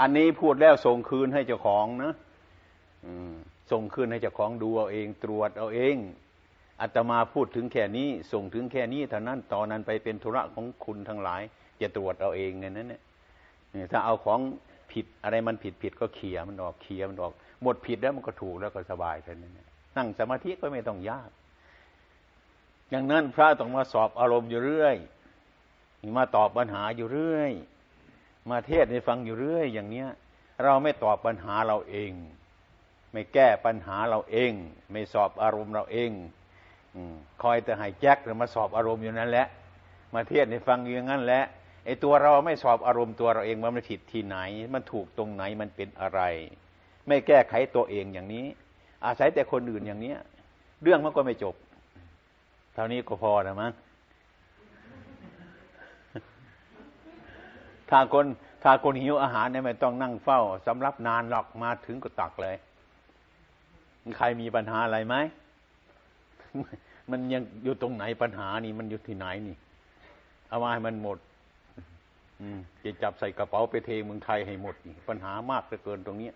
อันนี้พูดแล้วส่งคืนให้เจ้าของนะส่งคืนให้เจ้าของดูเอาเองตรวจเอาเอง อาตมาพูดถึงแค่นี้ส่งถึงแค่นี้เท่านั้นตอนนั้นไปเป็นธุระของคุณทั้งหลายจะตรวจเอาเองไงนั้นเนี่ยถ้าเอาของผิดอะไรมันผิดผิดก็เคลียมันออกเคลียมันออก หมดผิดแล้วมันก็ถูกแล้วก็สบายแค่นั้นนั่งสมาธิก็ไม่ต้องยากอย่างนั้นพระต้องมาสอบอารมณ์อยู่เรื่อยมาตอบปัญหาอยู่เรื่อย มาเทศให้ฟังอยู่เรื่อย อย่างเนี้ย เราไม่ตอบปัญหาเราเอง ไม่แก้ปัญหาเราเอง ไม่สอบอารมณ์เราเอง คอยแต่ให้แจ็คหรือมาสอบอารมณ์อยู่นั่นแหละมาเทศให้ฟังอย่างนั้นแหละไอ้ตัวเราไม่สอบอารมณ์ตัวเราเองว่ามันผิดที่ไหน มันถูกตรงไหนมันเป็นอะไร ไม่แก้ไขตัวเองอย่างนี้ อาศัยแต่คนอื่นอย่างเนี้ย เรื่องมันก็ไม่จบ เท่านี้ก็พอแล้วมั้งถ้าคนถ้าคนหิวอาหารเนี่ยไม่ต้องนั่งเฝ้าสำรับนานหรอกมาถึงก็ตักเลย ใครมีปัญหาอะไรไหม มันยังอยู่ตรงไหนปัญหานี่มันอยู่ที่ไหนนี่ เอามาให้มันหมด อืมจะจับใส่กระเป๋าไปเทเมืองไทยให้หมดนี่ปัญหามากเหลือเกินตรงนี้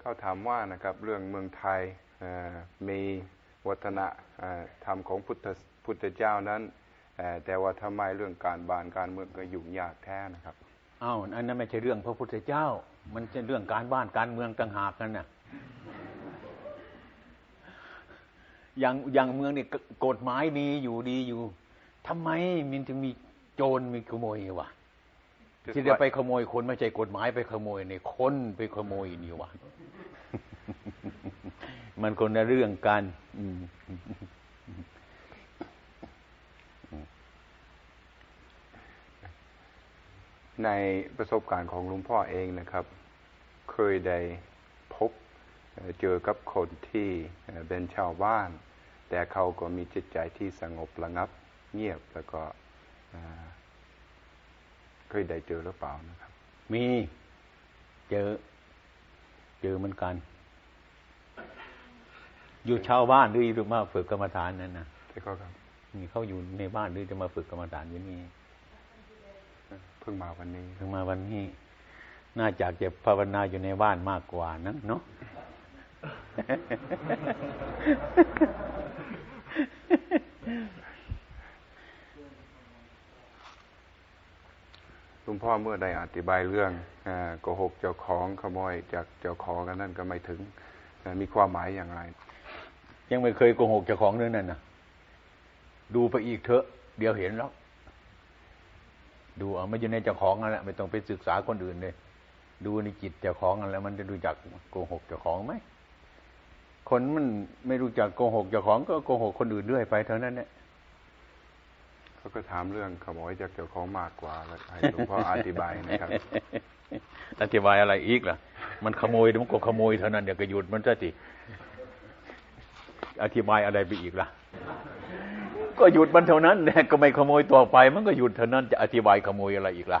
เขาถามว่านะครับเรื่องเมืองไทยมี วัฒนธรรมของพุทธพุทธเจ้านั้น แต่ว่าทำไมเรื่องการบานการเมืองก็ยุ่งยากแท้นะครับอ้าวอันนั้นไม่ใช่เรื่องพระพุทธเจ้า มันเป็นเรื่องการบ้านการเมืองต่างหากกันนะ่ะอย่างอย่างเมืองนี่กฎหมายมีอยู่ดีอยู่ทำไมมันถึงมีโจรมีขโมยวะที่จะไปขโมยคนไม่ใช่กฎหมายไปขโมยในคนไปขโมยนี่วะมันคนละเรื่องกัน ในประสบการณ์ของหลวงพ่อเองนะครับ เคยได้พบเจอกับคนที่เป็นชาวบ้าน แต่เขาก็มีจิตใจที่สงบระงับ เงียบแล้วก็เคยได้เจอหรือเปล่านะครับ มี เจอ เจอเหมือนกัน อยู่ชาวบ้านหรือมาฝึกกรรมฐานนั่นนะใช่ครับมีเขาอยู่ในบ้านหรือจะมาฝึกกรรมฐานอยู่นี่เพิ่งมาวันนี้เพิ่งมาวันนี้ น่าจะจะภาวนาอยู่ในบ้านมากกว่านะเนาะลุงพ่อเมื่อใดอธิบายเรื่องโกหกเจ้าของขโมยจากเจ้าของกันนั่นก็ไม่ถึงมีความหมายอย่างไร ยังไม่เคยโกหกเจ้าของเรื่องนั้นนะดูไปอีกเถอะ เดี๋ยวเห็นแล้ว ดูเอาไม่อยู่ในเจ้าของนั่นแหละไม่ต้องไปศึกษาคนอื่นเลย ดูในจิตเจ้าของนั่นแหละมันจะรู้จักโกหกเจ้าของไหมคนมันไม่รู้จักโกหกเจ้าของก็โกหกคนอื่นเรื่อยไปเท่านั้นเนี่ยเขาก็ถามเรื่องขโมยจากเจ้าของมากกว่าแล้วให้หลวงพ่ออธิบายนะครับ อธิบายอะไรอีกล่ะ มันขโมยมันก็ขโมยเท่านั้นเดี๋ยวก็หยุดมันจะติ อธิบายอะไรไปอีกล่ะ ก็หยุดมันเท่านั้นแน่ก็ไม่ขโมยต่อไป มันก็หยุดเท่านั้นจะอธิบายขโมยอะไรอีกล่ะ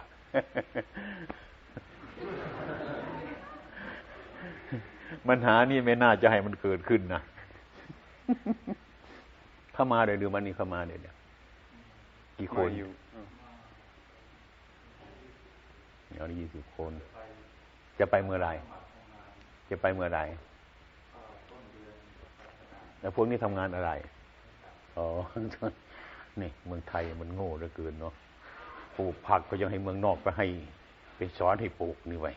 ปัญหานี่ไม่น่าจะให้มันเกิดขึ้นนะเข้ามาเลยดูมันนี่เข้ามาเดี๋ยวกี่คนอยู่เดี๋ยวยี่สิบคน จะไปเมื่อไร จะไปเมื่อไร แล้วพวกนี้ทำงานอะไร อ๋อ นี่เมืองไทยมันโง่เหลือเกินเนาะ ปลูกผักก็ยังให้เมืองนอกไปให้ไปสอนให้ปลูกนี่ไว้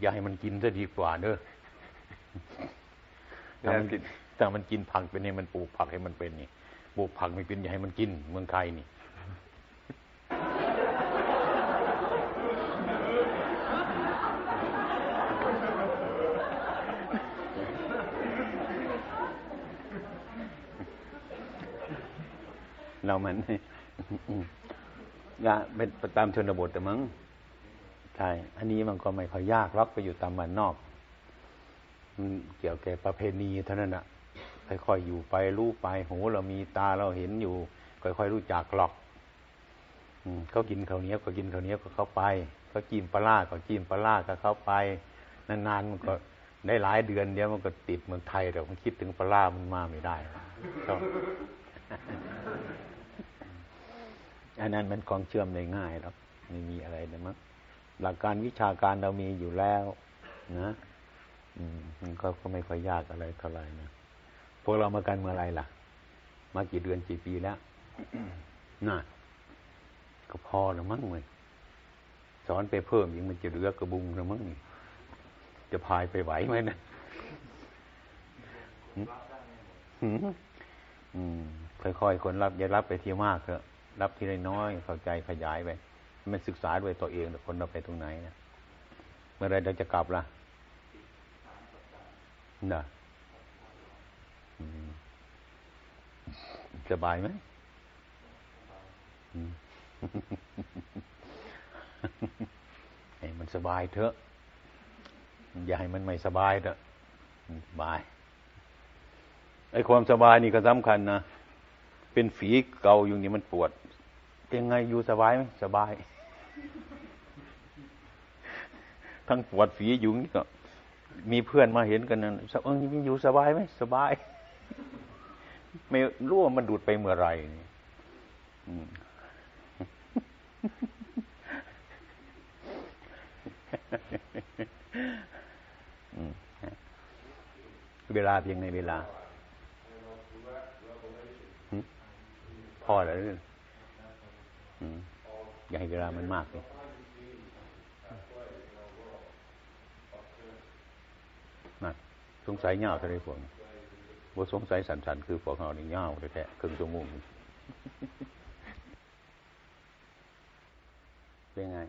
อย่าให้มันกินซะดีกว่าเนอะถ้ามันถ้ามันกินผักเป็นเนี่ยมันปลูกผักให้มันเป็นนี่ ปลูกผักไม่เป็นอย่าให้มันกิน เมืองไทยนี่ เรามันยาเป็นตามชนบทแต่มั้งใช่อันนี้มันก็ไม่ค่อยยากล็อกไปอยู่ตามมันนอกมันเกี่ยวกับประเพณีเท่านั้นอะค่อยๆอยู่ไปรู้ไปหูเรามีตาเราเห็นอยู่ ค่อยๆรู้จักหรอกเขากินข้าวเหนียวก็กินข้าวเหนียวก็เข้าไปเขาจิ้มปลาก็จิ้มปลาก็เข้าไปนานๆมันก็ได้หลายเดือนเดียวมันก็ติดเมืองไทยแต่มันคิดถึงปลามันมาไม่ได้ช อบอันนั้นมันของเชื่อมได้ง่ายครับไม่มีอะไรนะมั้งหลักการวิชาการเรามีอยู่แล้ว นะอืมมันก็ไม่ค่อยยากอะไรเท่าไหร่นะพวกเรามากันเมื่อไรล่ะ มากี่เดือนกี่ปีแล้วน่ะก็พอแล้วมั้งเลยสอนไปเพิ่มยังมันจะเหลือกระบุงแล้วมั้งนี่จะพายไปไหวไหมนะค่อยๆคนรับอย่ารับไปเที่ยวมากเถอะ รับทีละน้อยเข้าใจขยายไปมันศึกษาด้วยตัวเองแต่คนเราไปตรงไหนนะเมื่อไรเราจะกลับล่ะน่ะสบายไหมให้มันสบายเถอะ อย่าให้มันไม่สบายเถอะสบาย ไอ้ความสบายนี่ก็สำคัญนะ เป็นฝีเก่าอยู่นี่มันปวด ยังไงอยู่สบายไหมสบาย ทั้งปวดฝีอยู่นี่ก็ มีเพื่อนมาเห็นกันนะเอออยู่สบายไหมสบาย ไม่รู้ว่ามันดูดไปเมื่อไรนี่เวลาเพียงในเวลาพอแล้ว อย่าให้เวลามันมากเลยนักสงสัยเงาทะเลฝนว่าสงสัยสันสันคือพวกเรานี่เงาแท้ๆครึ่งชั่วโมงเป็นไง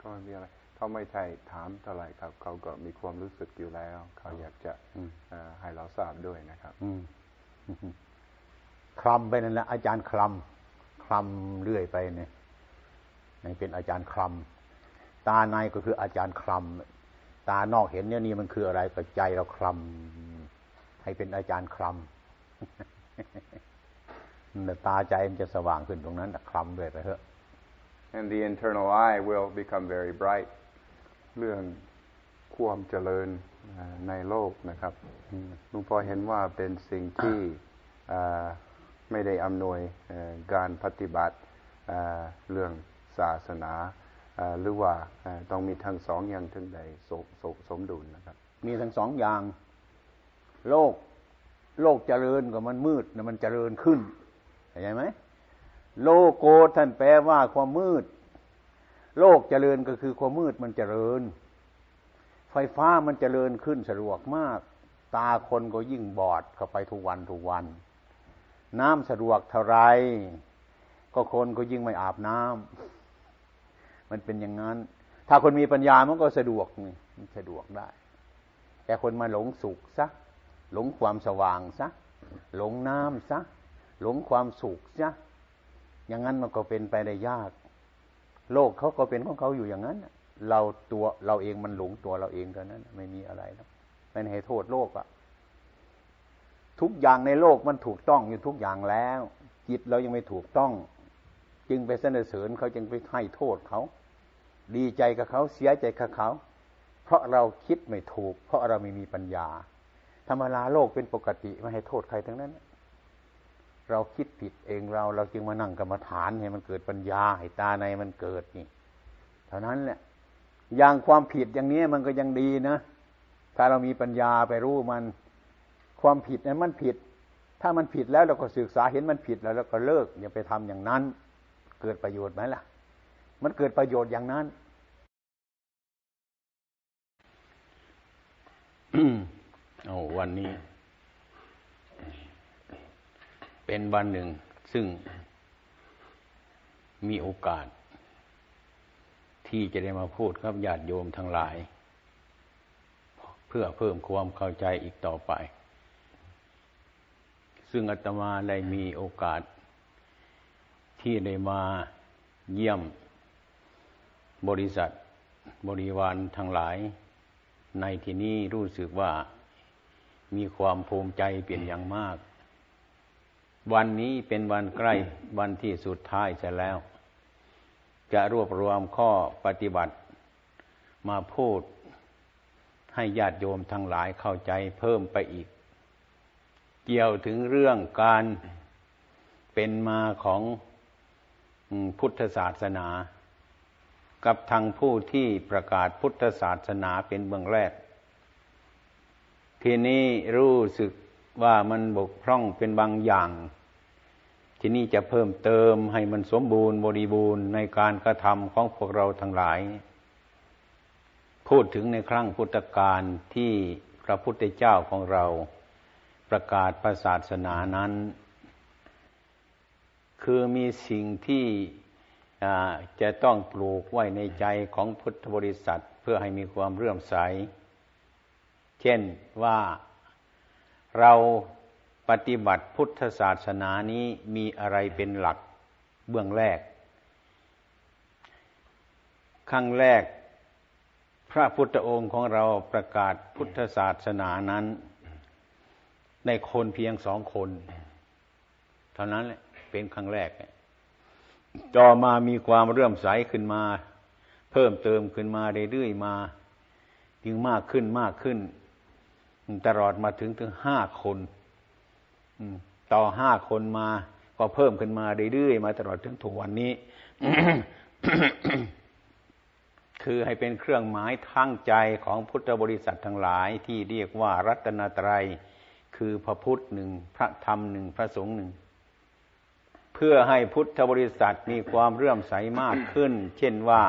ก็ไม่มีอะไรเขาไม่ใช่ถามเท่าไหร่ครับ เขาก็มีความรู้สึกอยู่แล้ว เขาอยากจะให้เราทราบด้วยนะครับคลำไปนั่นแหละอาจารย์คลำค ลำเรื่อยไปเนี่ยนี่เป็นอาจารย์คลำตาในก็คืออาจารย์คลำตานอกเห็นเนี่ยนี่มันคืออะไรก็ใจเราคลำให้เป็นอาจารย์คลำตาใจมันจะสว่างขึ้นตรงนั้นคลำด้วยไปเถอะ and the internal eye will become very bright เรื่องความเจริญในโลกนะครับลุงพ่อเห็นว่าเป็นสิ่งที่ ไม่ได้อำนวยการปฏิบัติเรื่องศาสนาหรือว่าต้องมีทั้งสองอย่างถึงใดสมดุลนะครับ มีทั้งสองอย่าง โลกโลกเจริญกับมันมืดนะมันเจริญขึ้นเข้าใจไหมโลโกท่านแปลว่าความมืด โลกเจริญก็คือความมืดมันเจริญ ไฟฟ้ามันเจริญขึ้นสะดวกมาก ตาคนก็ยิ่งบอดเข้าไปทุกวันทุกวัน น้ำสะดวกเท่าไร ก็คนก็ยิ่งไม่อาบน้ำมันเป็นอย่างนั้น ถ้าคนมีปัญญามันก็สะดวกนี่มันสะดวกได้ แต่คนมาหลงสุขซะหลงความสว่างซะหลงน้ำซะหลงความสุขซะอย่างนั้นมันก็เป็นไปได้ยาก โลกเขาก็เป็นของเขาอยู่อย่างนั้นเราตัวเราเองมันหลงตัวเราเองกันนั้น ไม่มีอะไรแล้วไม่ให้โทษโลกอะ ทุกอย่างในโลกมันถูกต้องอยู่ทุกอย่างแล้ว จิตเรายังไม่ถูกต้อง จึงไปเสนอเสริญเขาจึงไปให้โทษเขา ดีใจกับเขาเสียใจกับเขา เพราะเราคิดไม่ถูก เพราะเราไม่มีปัญญา ธรรมดาโลกเป็นปกติไม่ให้โทษใครทั้งนั้น เราคิดผิดเองเราเราจึงมานั่งกรรมฐานให้มันเกิดปัญญาให้ตาในมันเกิดนี่เท่านั้นแหละอย่างความผิดอย่างนี้มันก็ยังดีนะ ถ้าเรามีปัญญาไปรู้มัน ความผิดนั้นมันผิด ถ้ามันผิดแล้วเราก็ศึกษาเห็นมันผิดแล้วเราก็เลิกอย่าไปทำอย่างนั้น เกิดประโยชน์ไหมล่ะ มันเกิดประโยชน์อย่างนั้นโอ้วันนี้ เป็นวันหนึ่ง ซึ่งมีโอกาส ที่จะได้มาพูดครับญาติโยมทั้งหลาย เพื่อเพิ่มความเข้าใจอีกต่อไป ซึ่งอาตมาได้มีโอกาส ที่ได้มาเยี่ยม บริษัทบริวารทั้งหลาย ในที่นี้รู้สึกว่ามีความภูมิใจเปลี่ยนอย่างมาก วันนี้เป็นวันใกล้วันที่สุดท้ายจะแล้ว จะรวบรวมข้อปฏิบัติมาพูดให้ญาติโยมทั้งหลายเข้าใจเพิ่มไปอีก เกี่ยวถึงเรื่องการเป็นมาของพุทธศาสนา กับทางผู้ที่ประกาศพุทธศาสนาเป็นเบื้องแรก ทีนี้รู้สึกว่ามันบกพร่องเป็นบางอย่าง ทีนี้จะเพิ่มเติมให้มันสมบูรณ์บริบูรณ์ในการกระทำของพวกเราทั้งหลาย พูดถึงในครั้งพุทธกาลที่พระพุทธเจ้าของเรา ประกาศพระศาสนานั้น คือมีสิ่งที่จะต้องปลูกไว้ในใจของพุทธบริษัทเพื่อให้มีความเรื่อมใส เช่นว่าเราปฏิบัติพุทธศาสนานี้มีอะไรเป็นหลักเบื้องแรก ขั้งแรก พระพุทธองค์ของเราประกาศพุทธศาสนานั้น ในคนเพียงสองคน เท่านั้นแหละเป็นครั้งแรกต่อมามีความเรื่มใสขึ้นมา เพิ่มเติมขึ้นมาเรื่อยๆมายิ่งมากขึ้นมากขึ้น ตลอดมาถึงถึงห้าคนต่อห้าคนมา ก็เพิ่มขึ้นมาเรื่อยๆมาตลอดถึงถึงวันนี้ คือให้เป็นเครื่องหมายทั้งใจของพุทธบริษัททั้งหลายที่เรียกว่ารัตนตรัย คือพระพุทธหนึ่งพระธรรมหนึ่งพระสงฆ์หนึ่ง เพื่อให้พุทธบริษัทมีความเรื่อมใสมากขึ้น เช่นว่า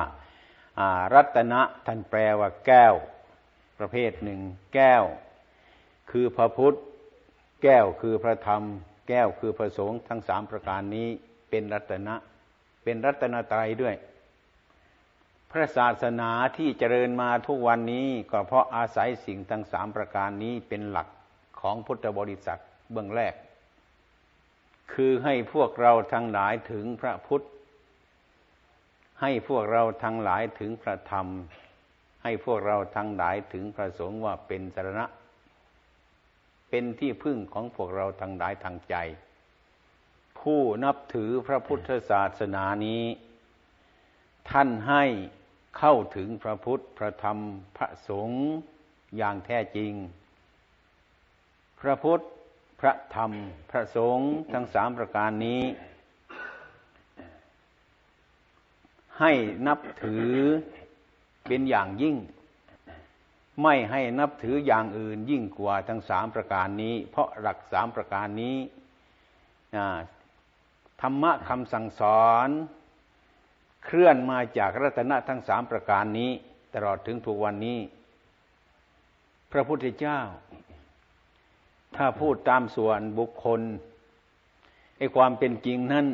รัตนะท่านแปลว่าแก้ว ประเภทหนึ่ง แก้ว คือพระพุทธ แก้วคือพระธรรม แก้วคือพระสงฆ์ทั้งสามประการนี้เป็นรัตนะ เป็นรัตนตรัยด้วย พระศาสนาที่เจริญมาทุกวันนี้ก็เพราะอาศัยสิ่งทั้งสามประการนี้เป็นหลัก ของพุทธบริษัทเบื้องแรก คือให้พวกเราทั้งหลายถึงพระพุทธ ให้พวกเราทั้งหลายถึงพระธรรม ให้พวกเราทั้งหลายถึงพระสงฆ์ว่าเป็นสรณะ เป็นที่พึ่งของพวกเราทั้งหลายทางใจ ผู้นับถือพระพุทธศาสนานี้ ท่านให้เข้าถึงพระพุทธ พระธรรม พระสงฆ์อย่างแท้จริง พระพุทธ พระธรรม พระสงฆ์ทั้งสามประการนี้ ให้นับถือเป็นอย่างยิ่ง ไม่ให้นับถืออย่างอื่นยิ่งกว่าทั้งสามประการนี้ เพราะหลักสามประการนี้ธรรมะคำสั่งสอนเคลื่อนมาจากรัตนะทั้งสามประการนี้ ตลอดถึงทุกวันนี้ พระพุทธเจ้า ถ้าพูดตามส่วนบุคคลไอ้ความเป็นจริงนั้น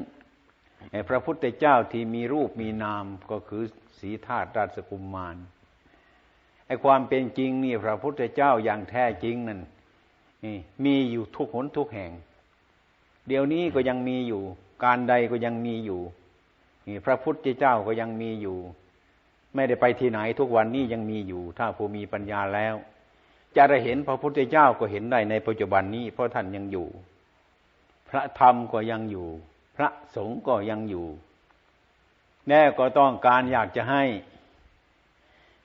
พระพุทธเจ้าที่มีรูปมีนามก็คือสีธาตุราชกุมมารไอ้ความเป็นจริงนี่พระพุทธเจ้าอย่างแท้จริงนั่นมีอยู่ทุกหนทุกแห่ง เดี๋ยวนี้ก็ยังมีอยู่ การใดก็ยังมีอยู่พระพุทธเจ้าก็ยังมีอยู่ ไม่ได้ไปที่ไหนทุกวันนี้ยังมีอยู่ ถ้าผู้มีปัญญาแล้ว จะได้เห็นพระพุทธเจ้าก็เห็นได้ในปัจจุบันนี้ เพราะท่านยังอยู่ พระธรรมก็ยังอยู่ พระสงฆ์ก็ยังอยู่ แน่ก็ต้องการอยากจะให้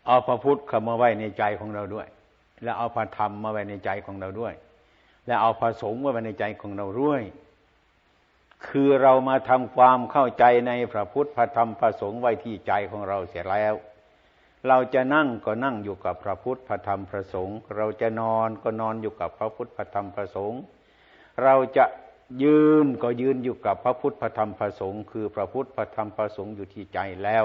เอาพระพุทธเข้ามาไว้ในใจของเราด้วย และเอาพระธรรมมาไว้ในใจของเราด้วย และเอาพระสงฆ์มาไว้ในใจของเราด้วย คือเรามาทำความเข้าใจในพระพุทธพระธรรมพระสงฆ์ไว้ที่ใจของเราเสียแล้ว เราจะนั่งก็นั่งอยู่กับพระพุทธพระธรรมพระสงฆ์เราจะนอนก็นอนอยู่กับพระพุทธพระธรรมพระสงฆ์เราจะยืนก็ยืนอยู่กับพระพุทธพระธรรมพระสงฆ์คือพระพุทธพระธรรมพระสงฆ์อยู่ที่ใจแล้ว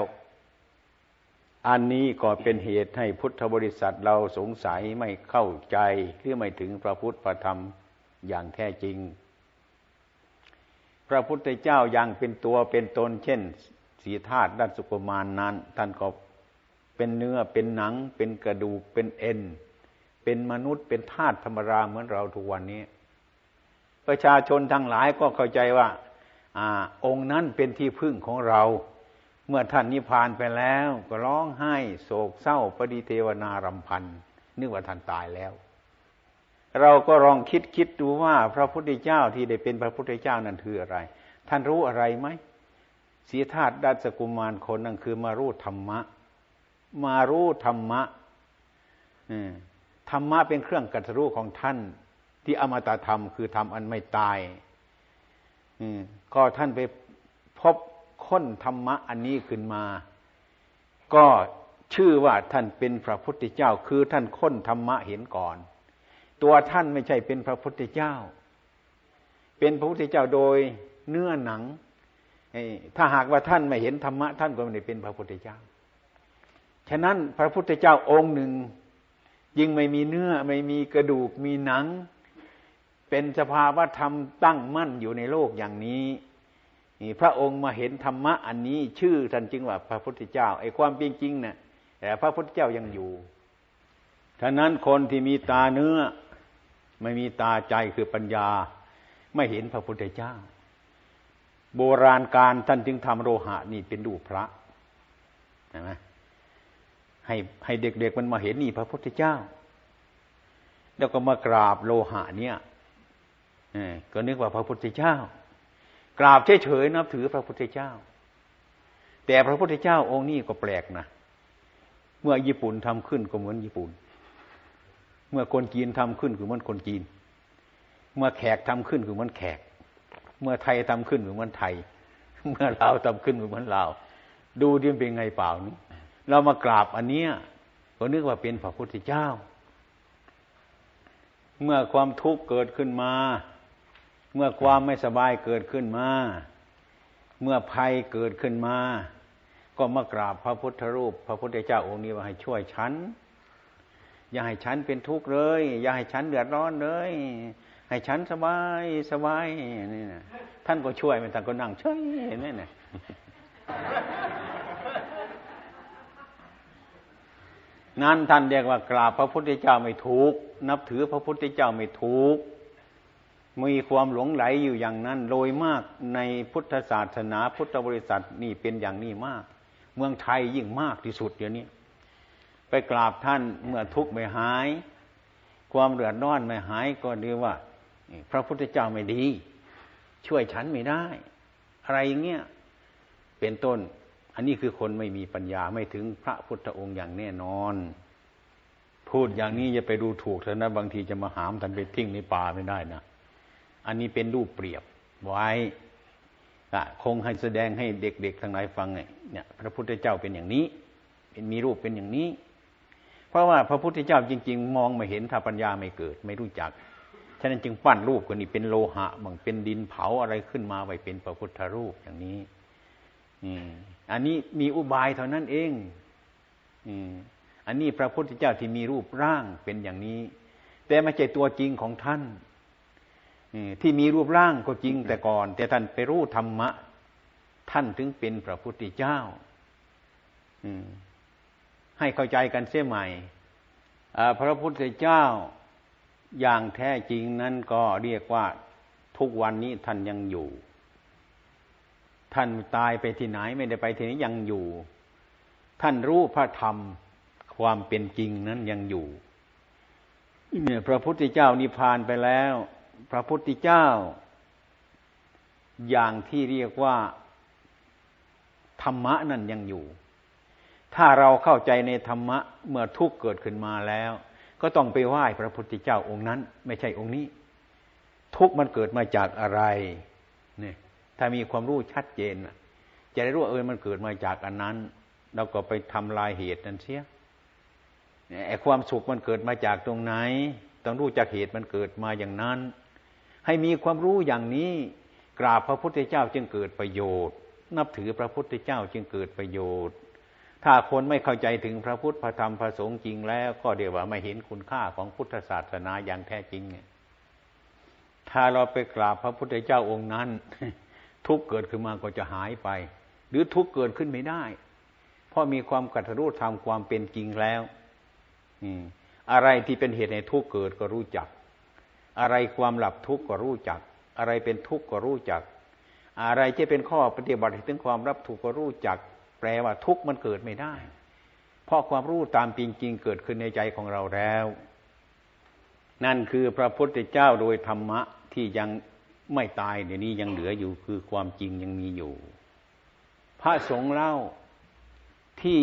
อันนี้ก็เป็นเหตุให้พุทธบริษัทเราสงสัยไม่เข้าใจหรือไม่ถึงพระพุทธพระธรรมอย่างแท้จริง พระพุทธเจ้ายังเป็นตัวเป็นตนเช่นสีธาตุด้านสุกมานนั้นท่านก็ เป็นเนื้อเป็นหนัง เป็นกระดูกเป็นเอ็น เป็นมนุษย์เป็นธาตุธรรมราเหมือนเราทุกวันนี้ ประชาชนทั้งหลายก็เข้าใจว่าอองค์นั้นเป็นที่พึ่งของเรา เมื่อท่านนิพพานไปแล้ว ก็ร้องไห้โศกเศร้าปฏิเทวนารำพันนึกว่าท่านตายแล้ว เราก็ลองคิดคิดดูว่า พระพุทธเจ้าที่ได้เป็นพระพุทธเจ้านั้นคืออะไร ท่านรู้อะไรไหมสีธาตุดัชกุมารคนนั่นคือมารู้ธรรมะ มารู้ธรรมะธรรมะเป็นเครื่องกัตรู้ของท่าน ที่อมตะธรรมคือธรรมอันไม่ตายก็ท่านไปพบค้นธรรมะอันนี้ขึ้นมา ก็ชื่อว่าท่านเป็นพระพุทธเจ้า คือท่านค้นธรรมะเห็นก่อน ตัวท่านไม่ใช่เป็นพระพุทธเจ้า เป็นพระพุทธเจ้าโดยเนื้อหนังถ้าหากว่าท่านไม่เห็นธรรมะ ท่านก็ไม่ได้เป็นพระพุทธเจ้า ฉะนั้นพระพุทธเจ้าองค์หนึ่งยิ่งไม่มีเนื้อไม่มีกระดูกมีหนัง เป็นสภาวะธรรมตั้งมั่นอยู่ในโลกอย่างนี้นี่พระองค์มาเห็นธรรมะอันนี้ ชื่อท่านจึงว่าพระพุทธเจ้าไอ้ความเป็นจริงเนะ่ยแต่พระพุทธเจ้ายังอยู่ฉะนั้นคนที่มีตาเนื้อ ไม่มีตาใจคือปัญญา ไม่เห็นพระพุทธเจ้า โบราณการท่านจึงทำโลหะนี่เป็นดูพระเห็นไหม ให้ให้เด็กๆมันมาเห็นนี่พระพุทธเจ้า แล้วก็มากราบโลหะเนี่ยก็นึกว่าพระพุทธเจ้า กราบเฉยๆนับถือพระพุทธเจ้า แต่พระพุทธเจ้าองค์นี้ก็แปลกนะเมื่อญี่ปุ่นทำขึ้นก็เหมือนญี่ปุ่น เมื่อคนจีนทำขึ้นก็เหมือนคนจีน เมื่อแขกทำขึ้นก็เหมือนแขก เมื่อไทยทำขึ้นก็เหมือนไทย เมื่อลาวทำขึ้นก็เหมือนลาว ดูดิมเป็นไงเปล่านี่ เรามากราบอันเนี้ยก็นึกว่าเป็นพระพุทธเจ้า เมื่อความทุกข์เกิดขึ้นมา เมื่อความไม่สบายเกิดขึ้นมา เมื่อภัยเกิดขึ้นมา ก็มากราบพระพุทธรูป พระพุทธเจ้าองค์นี้ว่าให้ช่วยฉัน อย่าให้ฉันเป็นทุกข์เลย อย่าให้ฉันเดือดร้อนเลย ให้ฉันสบายสบายนี่นะท่านก็ช่วยมันท่านก็นั่งเฉยเห็นไหมเนี่ย นั้นท่านเรียกว่ากราบพระพุทธเจ้าไม่ถูก นับถือพระพุทธเจ้าไม่ถูก มีความหลงไหลอยู่อย่างนั้น โดยมากในพุทธศาสนาพุทธบริษัทนี่เป็นอย่างนี้มาก เมืองไทยยิ่งมากที่สุดเดี๋ยวนี้ ไปกราบท่านเมื่อทุกข์ไม่หาย ความเดือดร้อนไม่หายก็เรียกว่า พระพุทธเจ้าไม่ดี ช่วยฉันไม่ได้ อะไรอย่างเงี้ยเป็นต้น อันนี้คือคนไม่มีปัญญาไม่ถึงพระพุทธองค์อย่างแน่นอน พูดอย่างนี้จะไปดูถูกเถอะนะบางทีจะมาหามท่านไปทิ้งในป่าไม่ได้นะอันนี้เป็นรูปเปรียบไว้คงให้แสดงให้เด็กๆทั้งหลายฟังเนี่ย พระพุทธเจ้าเป็นอย่างนี้ เป็นมีรูปเป็นอย่างนี้ เพราะว่าพระพุทธเจ้าจริง ๆ มองไม่เห็นถ้าปัญญาไม่เกิด ไม่รู้จักฉะนั้นจึงปั้นรูปกันนี้เป็นโลหะบางเป็นดินเผาอะไรขึ้นมาไว้เป็นพระพุทธรูปอย่างนี้ อันนี้มีอุบายเท่านั้นเองอันนี้พระพุทธเจ้าที่มีรูปร่างเป็นอย่างนี้ แต่ไม่ใช่ตัวจริงของท่านที่มีรูปร่างก็จริงแต่ก่อน แต่ท่านไปรู้ธรรมะ ท่านถึงเป็นพระพุทธเจ้าให้เข้าใจกันเสียใหม่พระพุทธเจ้าอย่างแท้จริงนั้นก็เรียกว่าทุกวันนี้ท่านยังอยู่ ท่านตายไปที่ไหนไม่ได้ไปที่ไหนยังอยู่ ท่านรู้พระธรรมความเป็นจริงนั้นยังอยู่เนี่ยพระพุทธเจ้านิพพานไปแล้ว พระพุทธเจ้า อย่างที่เรียกว่า ธรรมะนั่นยังอยู่ ถ้าเราเข้าใจในธรรมะเมื่อทุกข์เกิดขึ้นมาแล้ว ก็ต้องไปไหว้พระพุทธเจ้าองค์นั้น ไม่ใช่องค์นี้ ทุกข์มันเกิดมาจากอะไร ถ้ามีความรู้ชัดเจนจะได้รู้ว่าเออมันเกิดมาจากอันนั้นเราก็ไปทำลายเหตุนั้นเสียไอ้ความสุขมันเกิดมาจากตรงไหน ต้องรู้จากเหตุมันเกิดมาอย่างนั้น ให้มีความรู้อย่างนี้กราบพระพุทธเจ้าจึงเกิดประโยชน์ นับถือพระพุทธเจ้าจึงเกิดประโยชน์ ถ้าคนไม่เข้าใจถึงพระพุทธพระธรรมพระสงฆ์จริงแล้ว ก็เดี๋ยวว่าไม่เห็นคุณค่าของพุทธศาสนาอย่างแท้จริง ถ้าเราไปกราบพระพุทธเจ้าองค์นั้น ทุกเกิดขึ้นมาก็จะหายไป หรือทุกเกิดขึ้นไม่ได้ เพราะมีความกัตรู้ทำความเป็นจริงแล้วอะไรที่เป็นเหตุให้ทุกเกิดก็รู้จัก อะไรความหลับทุกข์ก็รู้จัก อะไรเป็นทุกข์ก็รู้จัก อะไรที่เป็นข้อปฏิบัติถึงความรับถูกก็รู้จัก แปลว่าทุกข์มันเกิดไม่ได้ เพราะความรู้ตามจริงๆเกิดขึ้นในใจของเราแล้วนั่นคือพระพุทธเจ้าโดยธรรมะที่ยัง ไม่ตายเดี๋ยวนี้ยังเหลืออยู่คือความจริงยังมีอยู่ พระสงฆ์เล่าที่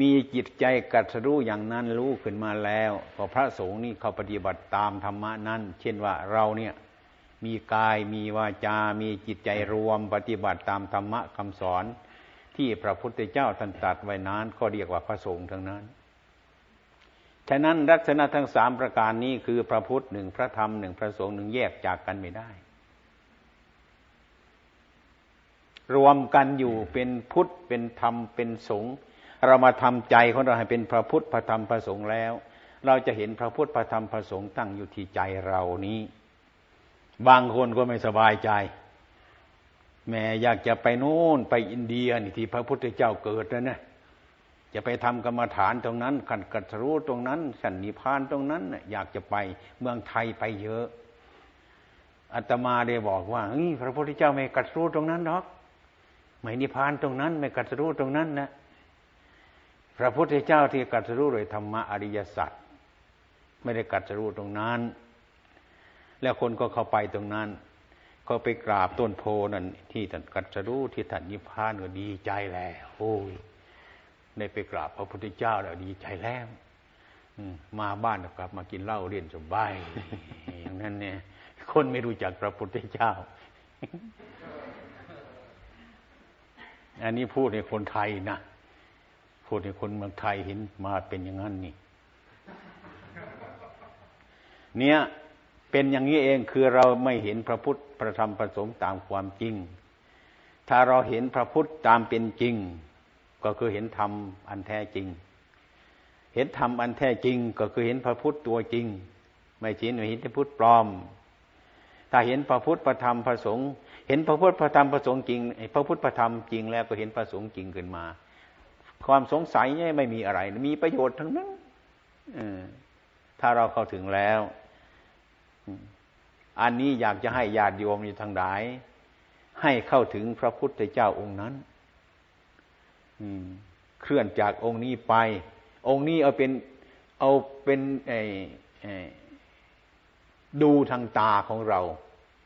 มีจิตใจกัดรู้อย่างนั้นรู้ขึ้นมาแล้วพอพระสงฆ์นี่เขาปฏิบัติตามธรรมะนั้น เช่นว่าเราเนี่ยมีกายมีวาจา มีจิตใจรวมปฏิบัติตามธรรมะคำสอน ที่พระพุทธเจ้าท่านตรัสไว้นั้นก็เรียกว่าพระสงฆ์ทั้งนั้น ฉะนั้นลักษณะทั้งสามประการนี้คือพระพุทธหนึ่งพระธรรมหนึ่งพระสงฆ์หนึ่งแยกจากกันไม่ได้ รวมกันอยู่เป็นพุทธเป็นธรรมเป็นสงฆ์เรามาทำใจของเราให้เป็นพระพุทธพระธรรมพระสงฆ์แล้ว เราจะเห็นพระพุทธพระธรรมพระสงฆ์ตั้งอยู่ที่ใจเรานี้ บางคนก็ไม่สบายใจแม่อยากจะไปโน่นไปอินเดียนี่ที่พระพุทธเจ้าเกิดนะเนี่ย จะไปทำกรรมฐานตรงนั้นขันกัตรู้ตรงนั้นสันนิพานตรงนั้น อยากจะไปเมืองไทยไปเยอะอาตมาได้บอกว่าเฮ้ยพระพุทธเจ้าไม่กัตรู้ตรงนั้นหรอกไม่นิพานตรงนั้น ไม่กัตรู้ตรงนั้นนะพระพุทธเจ้าที่กัตรู้โดยธรรมะอริยสัจไม่ได้กัตรู้ตรงนั้น แล้วคนก็เข้าไปตรงนั้น ก็ไปกราบต้นโพนั่นที่ท่านกัตรู้ที่ท่านนิพพานก็ดีใจแล้วโอ้ย ได้ไปกราบพระพุทธเจ้าแล้วดีใจแล้วมาบ้านกลับ มากินเหล้าเรียนสบายอย่างนั้นเนี่ย คนไม่รู้จักพระพุทธเจ้า อันนี้พูดในคนไทยนะพูดให้คนเมืองไทยเห็นมาเป็นอย่างนั้นนี่ เนี่ยเป็นอย่างนี้เองคือเราไม่เห็นพระพุทธประธรรมประสงค์ตามความจริง ถ้าเราเห็นพระพุทธตามเป็นจริง ก็คือเห็นธรรมอันแท้จริง เห็นธรรมอันแท้จริง ก็คือเห็นพระพุทธตัวจริง ไม่ใช่เห็นพระพุทธปลอม ถ้าเห็นพระพุทธประธรรมประสงค์เห็นพระพุทธประธรรมประสงค์จริงพระพุทธประธรรมจริงแล้วก็เห็นประสงค์จริงขึ้นมา ความสงสัยเนี่ยไม่มีอะไร มีประโยชน์ทั้งนั้นถ้าเราเข้าถึงแล้วอันนี้อยากจะให้ญาติโยมอยู่ทางหลาย ให้เข้าถึงพระพุทธเจ้าองค์นั้น เคลื่อนจากองค์นี้ไป องค์นี้เอาเป็นเอาเป็นไอ้ดูทางตาของเรา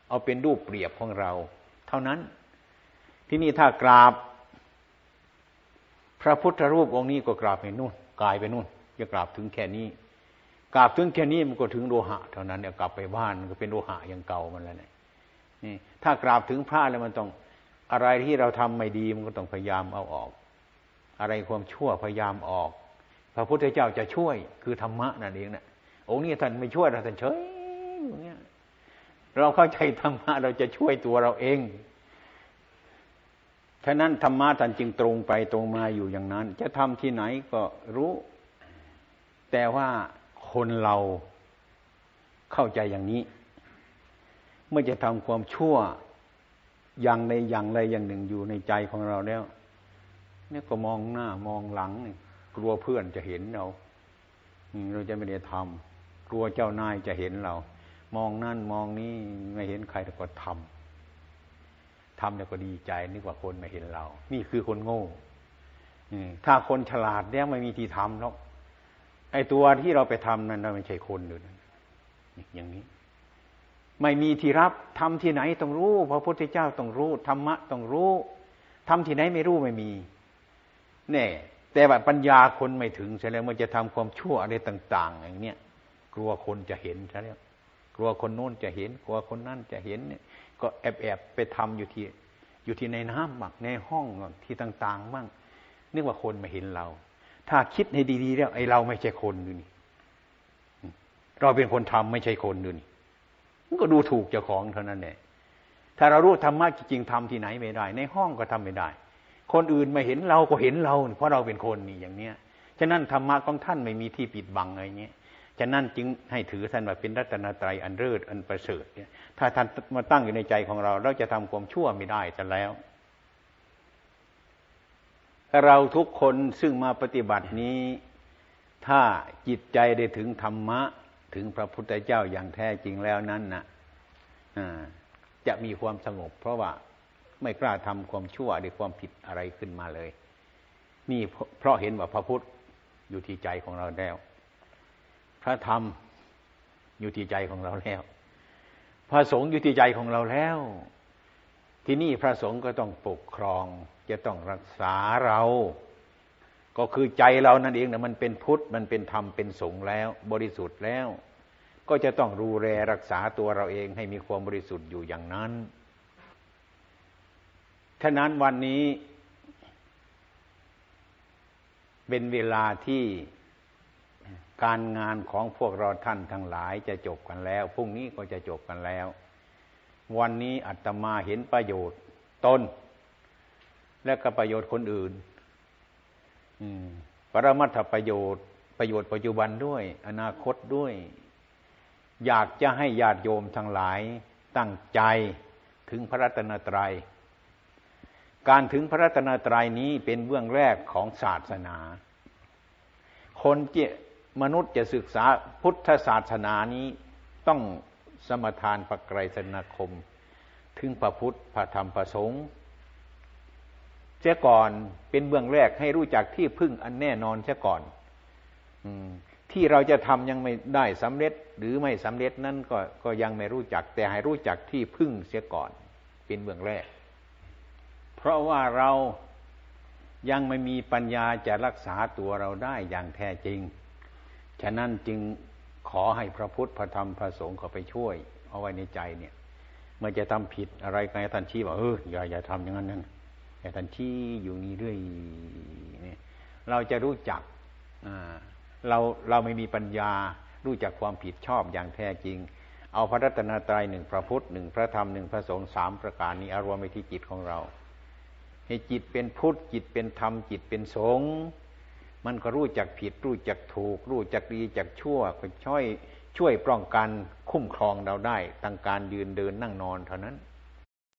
เอาเป็นรูปเปรียบของเรา เท่านั้น ที่นี่ถ้ากราบ พระพุทธรูปองค์นี้ก็กราบไปนู่นกายไปนู่นจะกราบถึงแค่นี้กราบถึงแค่นี้มันก็ถึงโลหะ เท่านั้นเนี่ยกลับไปบ้านก็เป็นโลหะอย่างเก่ามันแล้วเนี่ยนี่ถ้ากราบถึงพระแล้วมันต้องอะไรที่เราทำไม่ดีมันก็ต้องพยายามเอาออก อะไรความชั่วพยายามออก พระพุทธเจ้าจะช่วยคือธรรมะนั่นเองนะองค์นี้ท่านไม่ช่วยเราท่านเฉยอย่างเงี้ยเราเข้าใจธรรมะเราจะช่วยตัวเราเองฉะนั้นธรรมะท่านจึงตรงไปตรงมาอยู่อย่างนั้น จะทำที่ไหนก็รู้ แต่ว่าคนเราเข้าใจอย่างนี้ เมื่อจะทำความชั่วอย่างในอย่างใดอย่างหนึ่งอยู่ในใจของเราแล้ว นี่ก็มองหน้ามองหลังกลัวเพื่อนจะเห็นเราเราจะไม่ได้ทำกลัวเจ้านายจะเห็นเรา มองนั่นมองนี้ไม่เห็นใครแต่ก็ทำทำแล้วก็ดีใจนึกว่าคนไม่เห็นเรา นี่คือคนโง่ถ้าคนฉลาดเนี่ยไม่มีที่ทำหรอกไอ้ตัวที่เราไปทำนั้นเราไม่ใช่คนอยู่อย่างนี้ ไม่มีที่รับทำที่ไหนต้องรู้พระพุทธเจ้าต้องรู้ธรรมะต้องรู้ทำที่ไหนไม่รู้ไม่มี เนี่ยแต่ว่าปัญญาคนไม่ถึงใช่แล้วมันจะทำความชั่วอะไรต่าง ๆ อย่างเนี้ยกลัวคนจะเห็นใช่แล้วกลัวคนโน้นจะเห็น กลัวคนนั่นจะเห็นเนี่ย ก็แอบแอบไปทำอยู่ที่ อยู่ที่ในน้ำบ้างในห้องที่ต่างๆบ้างนึกว่าคนมาเห็นเรา ถ้าคิดให้ดีๆแล้วไอ้เราไม่ใช่คนดูนี่เราเป็นคนทำไม่ใช่คนดูนี่มันก็ดูถูกเจ้าของเท่านั้นแหละถ้าเรารู้ธรรมะจริงๆทำที่ไหนไม่ได้ ในห้องก็ทำไม่ได้ คนอื่นมาเห็นเราก็เห็นเรา เพราะเราเป็นคนนี่อย่างเนี้ยฉะนั้นธรรมะของท่านไม่มีที่ปิดบังอะไรเงี้ยฉะนั้นจึงให้ถือท่านว่าเป็นรัตนตรัยอันเลิศอันประเสริฐเนี่ยถ้าท่านมาตั้งอยู่ในใจของเรา เราจะทำความชั่วไม่ได้แต่แล้ว เราทุกคนซึ่งมาปฏิบัตินี้ ถ้าจิตใจได้ถึงธรรมะ ถึงพระพุทธเจ้าอย่างแท้จริงแล้วนั้นนะจะมีความสงบ เพราะว่า ไม่กล้าทำความชั่วหรือความผิดอะไรขึ้นมาเลย นี่เพราะเห็นว่าพระพุทธอยู่ที่ใจของเราแล้ว พระธรรมอยู่ที่ใจของเราแล้ว พระสงฆ์อยู่ที่ใจของเราแล้ว ที่นี่พระสงฆ์ก็ต้องปกครอง จะต้องรักษาเรา ก็คือใจเรานั่นเองนะมันเป็นพุทธมันเป็นธรรมเป็นสงฆ์แล้ว บริสุทธิ์แล้ว ก็จะต้องดูแลรักษาตัวเราเองให้มีความบริสุทธิ์อยู่อย่างนั้น ฉะนั้นวันนี้ เป็นเวลาที่การงานของพวกเราท่านทั้งหลายจะจบกันแล้ว พรุ่งนี้ก็จะจบกันแล้ว วันนี้อาตมาเห็นประโยชน์ตนและก็ประโยชน์คนอื่นปรมัตถประโยชน์ ประโยชน์ปัจจุบันด้วย อนาคตด้วย อยากจะให้ญาติโยมทั้งหลายตั้งใจถึงพระรัตนตรยัย การถึงพระรัตนตรัยนี้เป็นเบื้องแรกของศาสนา คนจมนุษย์จะศึกษาพุทธศาสนานี้ต้องสมทานประไกรสนาคม ถึงพระพุทธพระธรรมพระสงฆ์เสียก่อนเป็นเบื้องแรกให้รู้จักที่พึ่งอันแน่นอนเสียก่อนที่เราจะทำยังไม่ได้สำเร็จหรือไม่สำเร็จนั้นก็ก็ยังไม่รู้จัก แต่ให้รู้จักที่พึ่งเสียก่อน เป็นเบื้องแรก เพราะว่าเรายังไม่มีปัญญาจะรักษาตัวเราได้อย่างแท้จริง ฉะนั้นจึงขอให้พระพุทธพระธรรมพระสงฆ์เขาไปช่วย เอาไว้ในใจเนี่ย เมื่อจะทำผิดอะไรกันท่านชี้บอกเอออย่าอย่าทำอย่างนั้นนั่นอย่าท่านชี้อยู่นี่เรื่อยเนี่ยเราจะรู้จักเราเราไม่มีปัญญารู้จักความผิดชอบอย่างแท้จริง เอาพระรัตนตรัยหนึ่งพระพุทธหนึ่งพระธรรมหนึ่งพระสงฆ์สามประการนี้อารวมไปที่จิตของเรา ให้จิตเป็นพุทธจิตเป็นธรรมจิตเป็นสงฆ์มันก็รู้จักผิด รู้จักถูก รู้จักดีจักชั่วก็ช่วยช่วยป้องกันคุ้มครองเราได้ตั้งการยืนเดินนั่งนอนเท่านั้น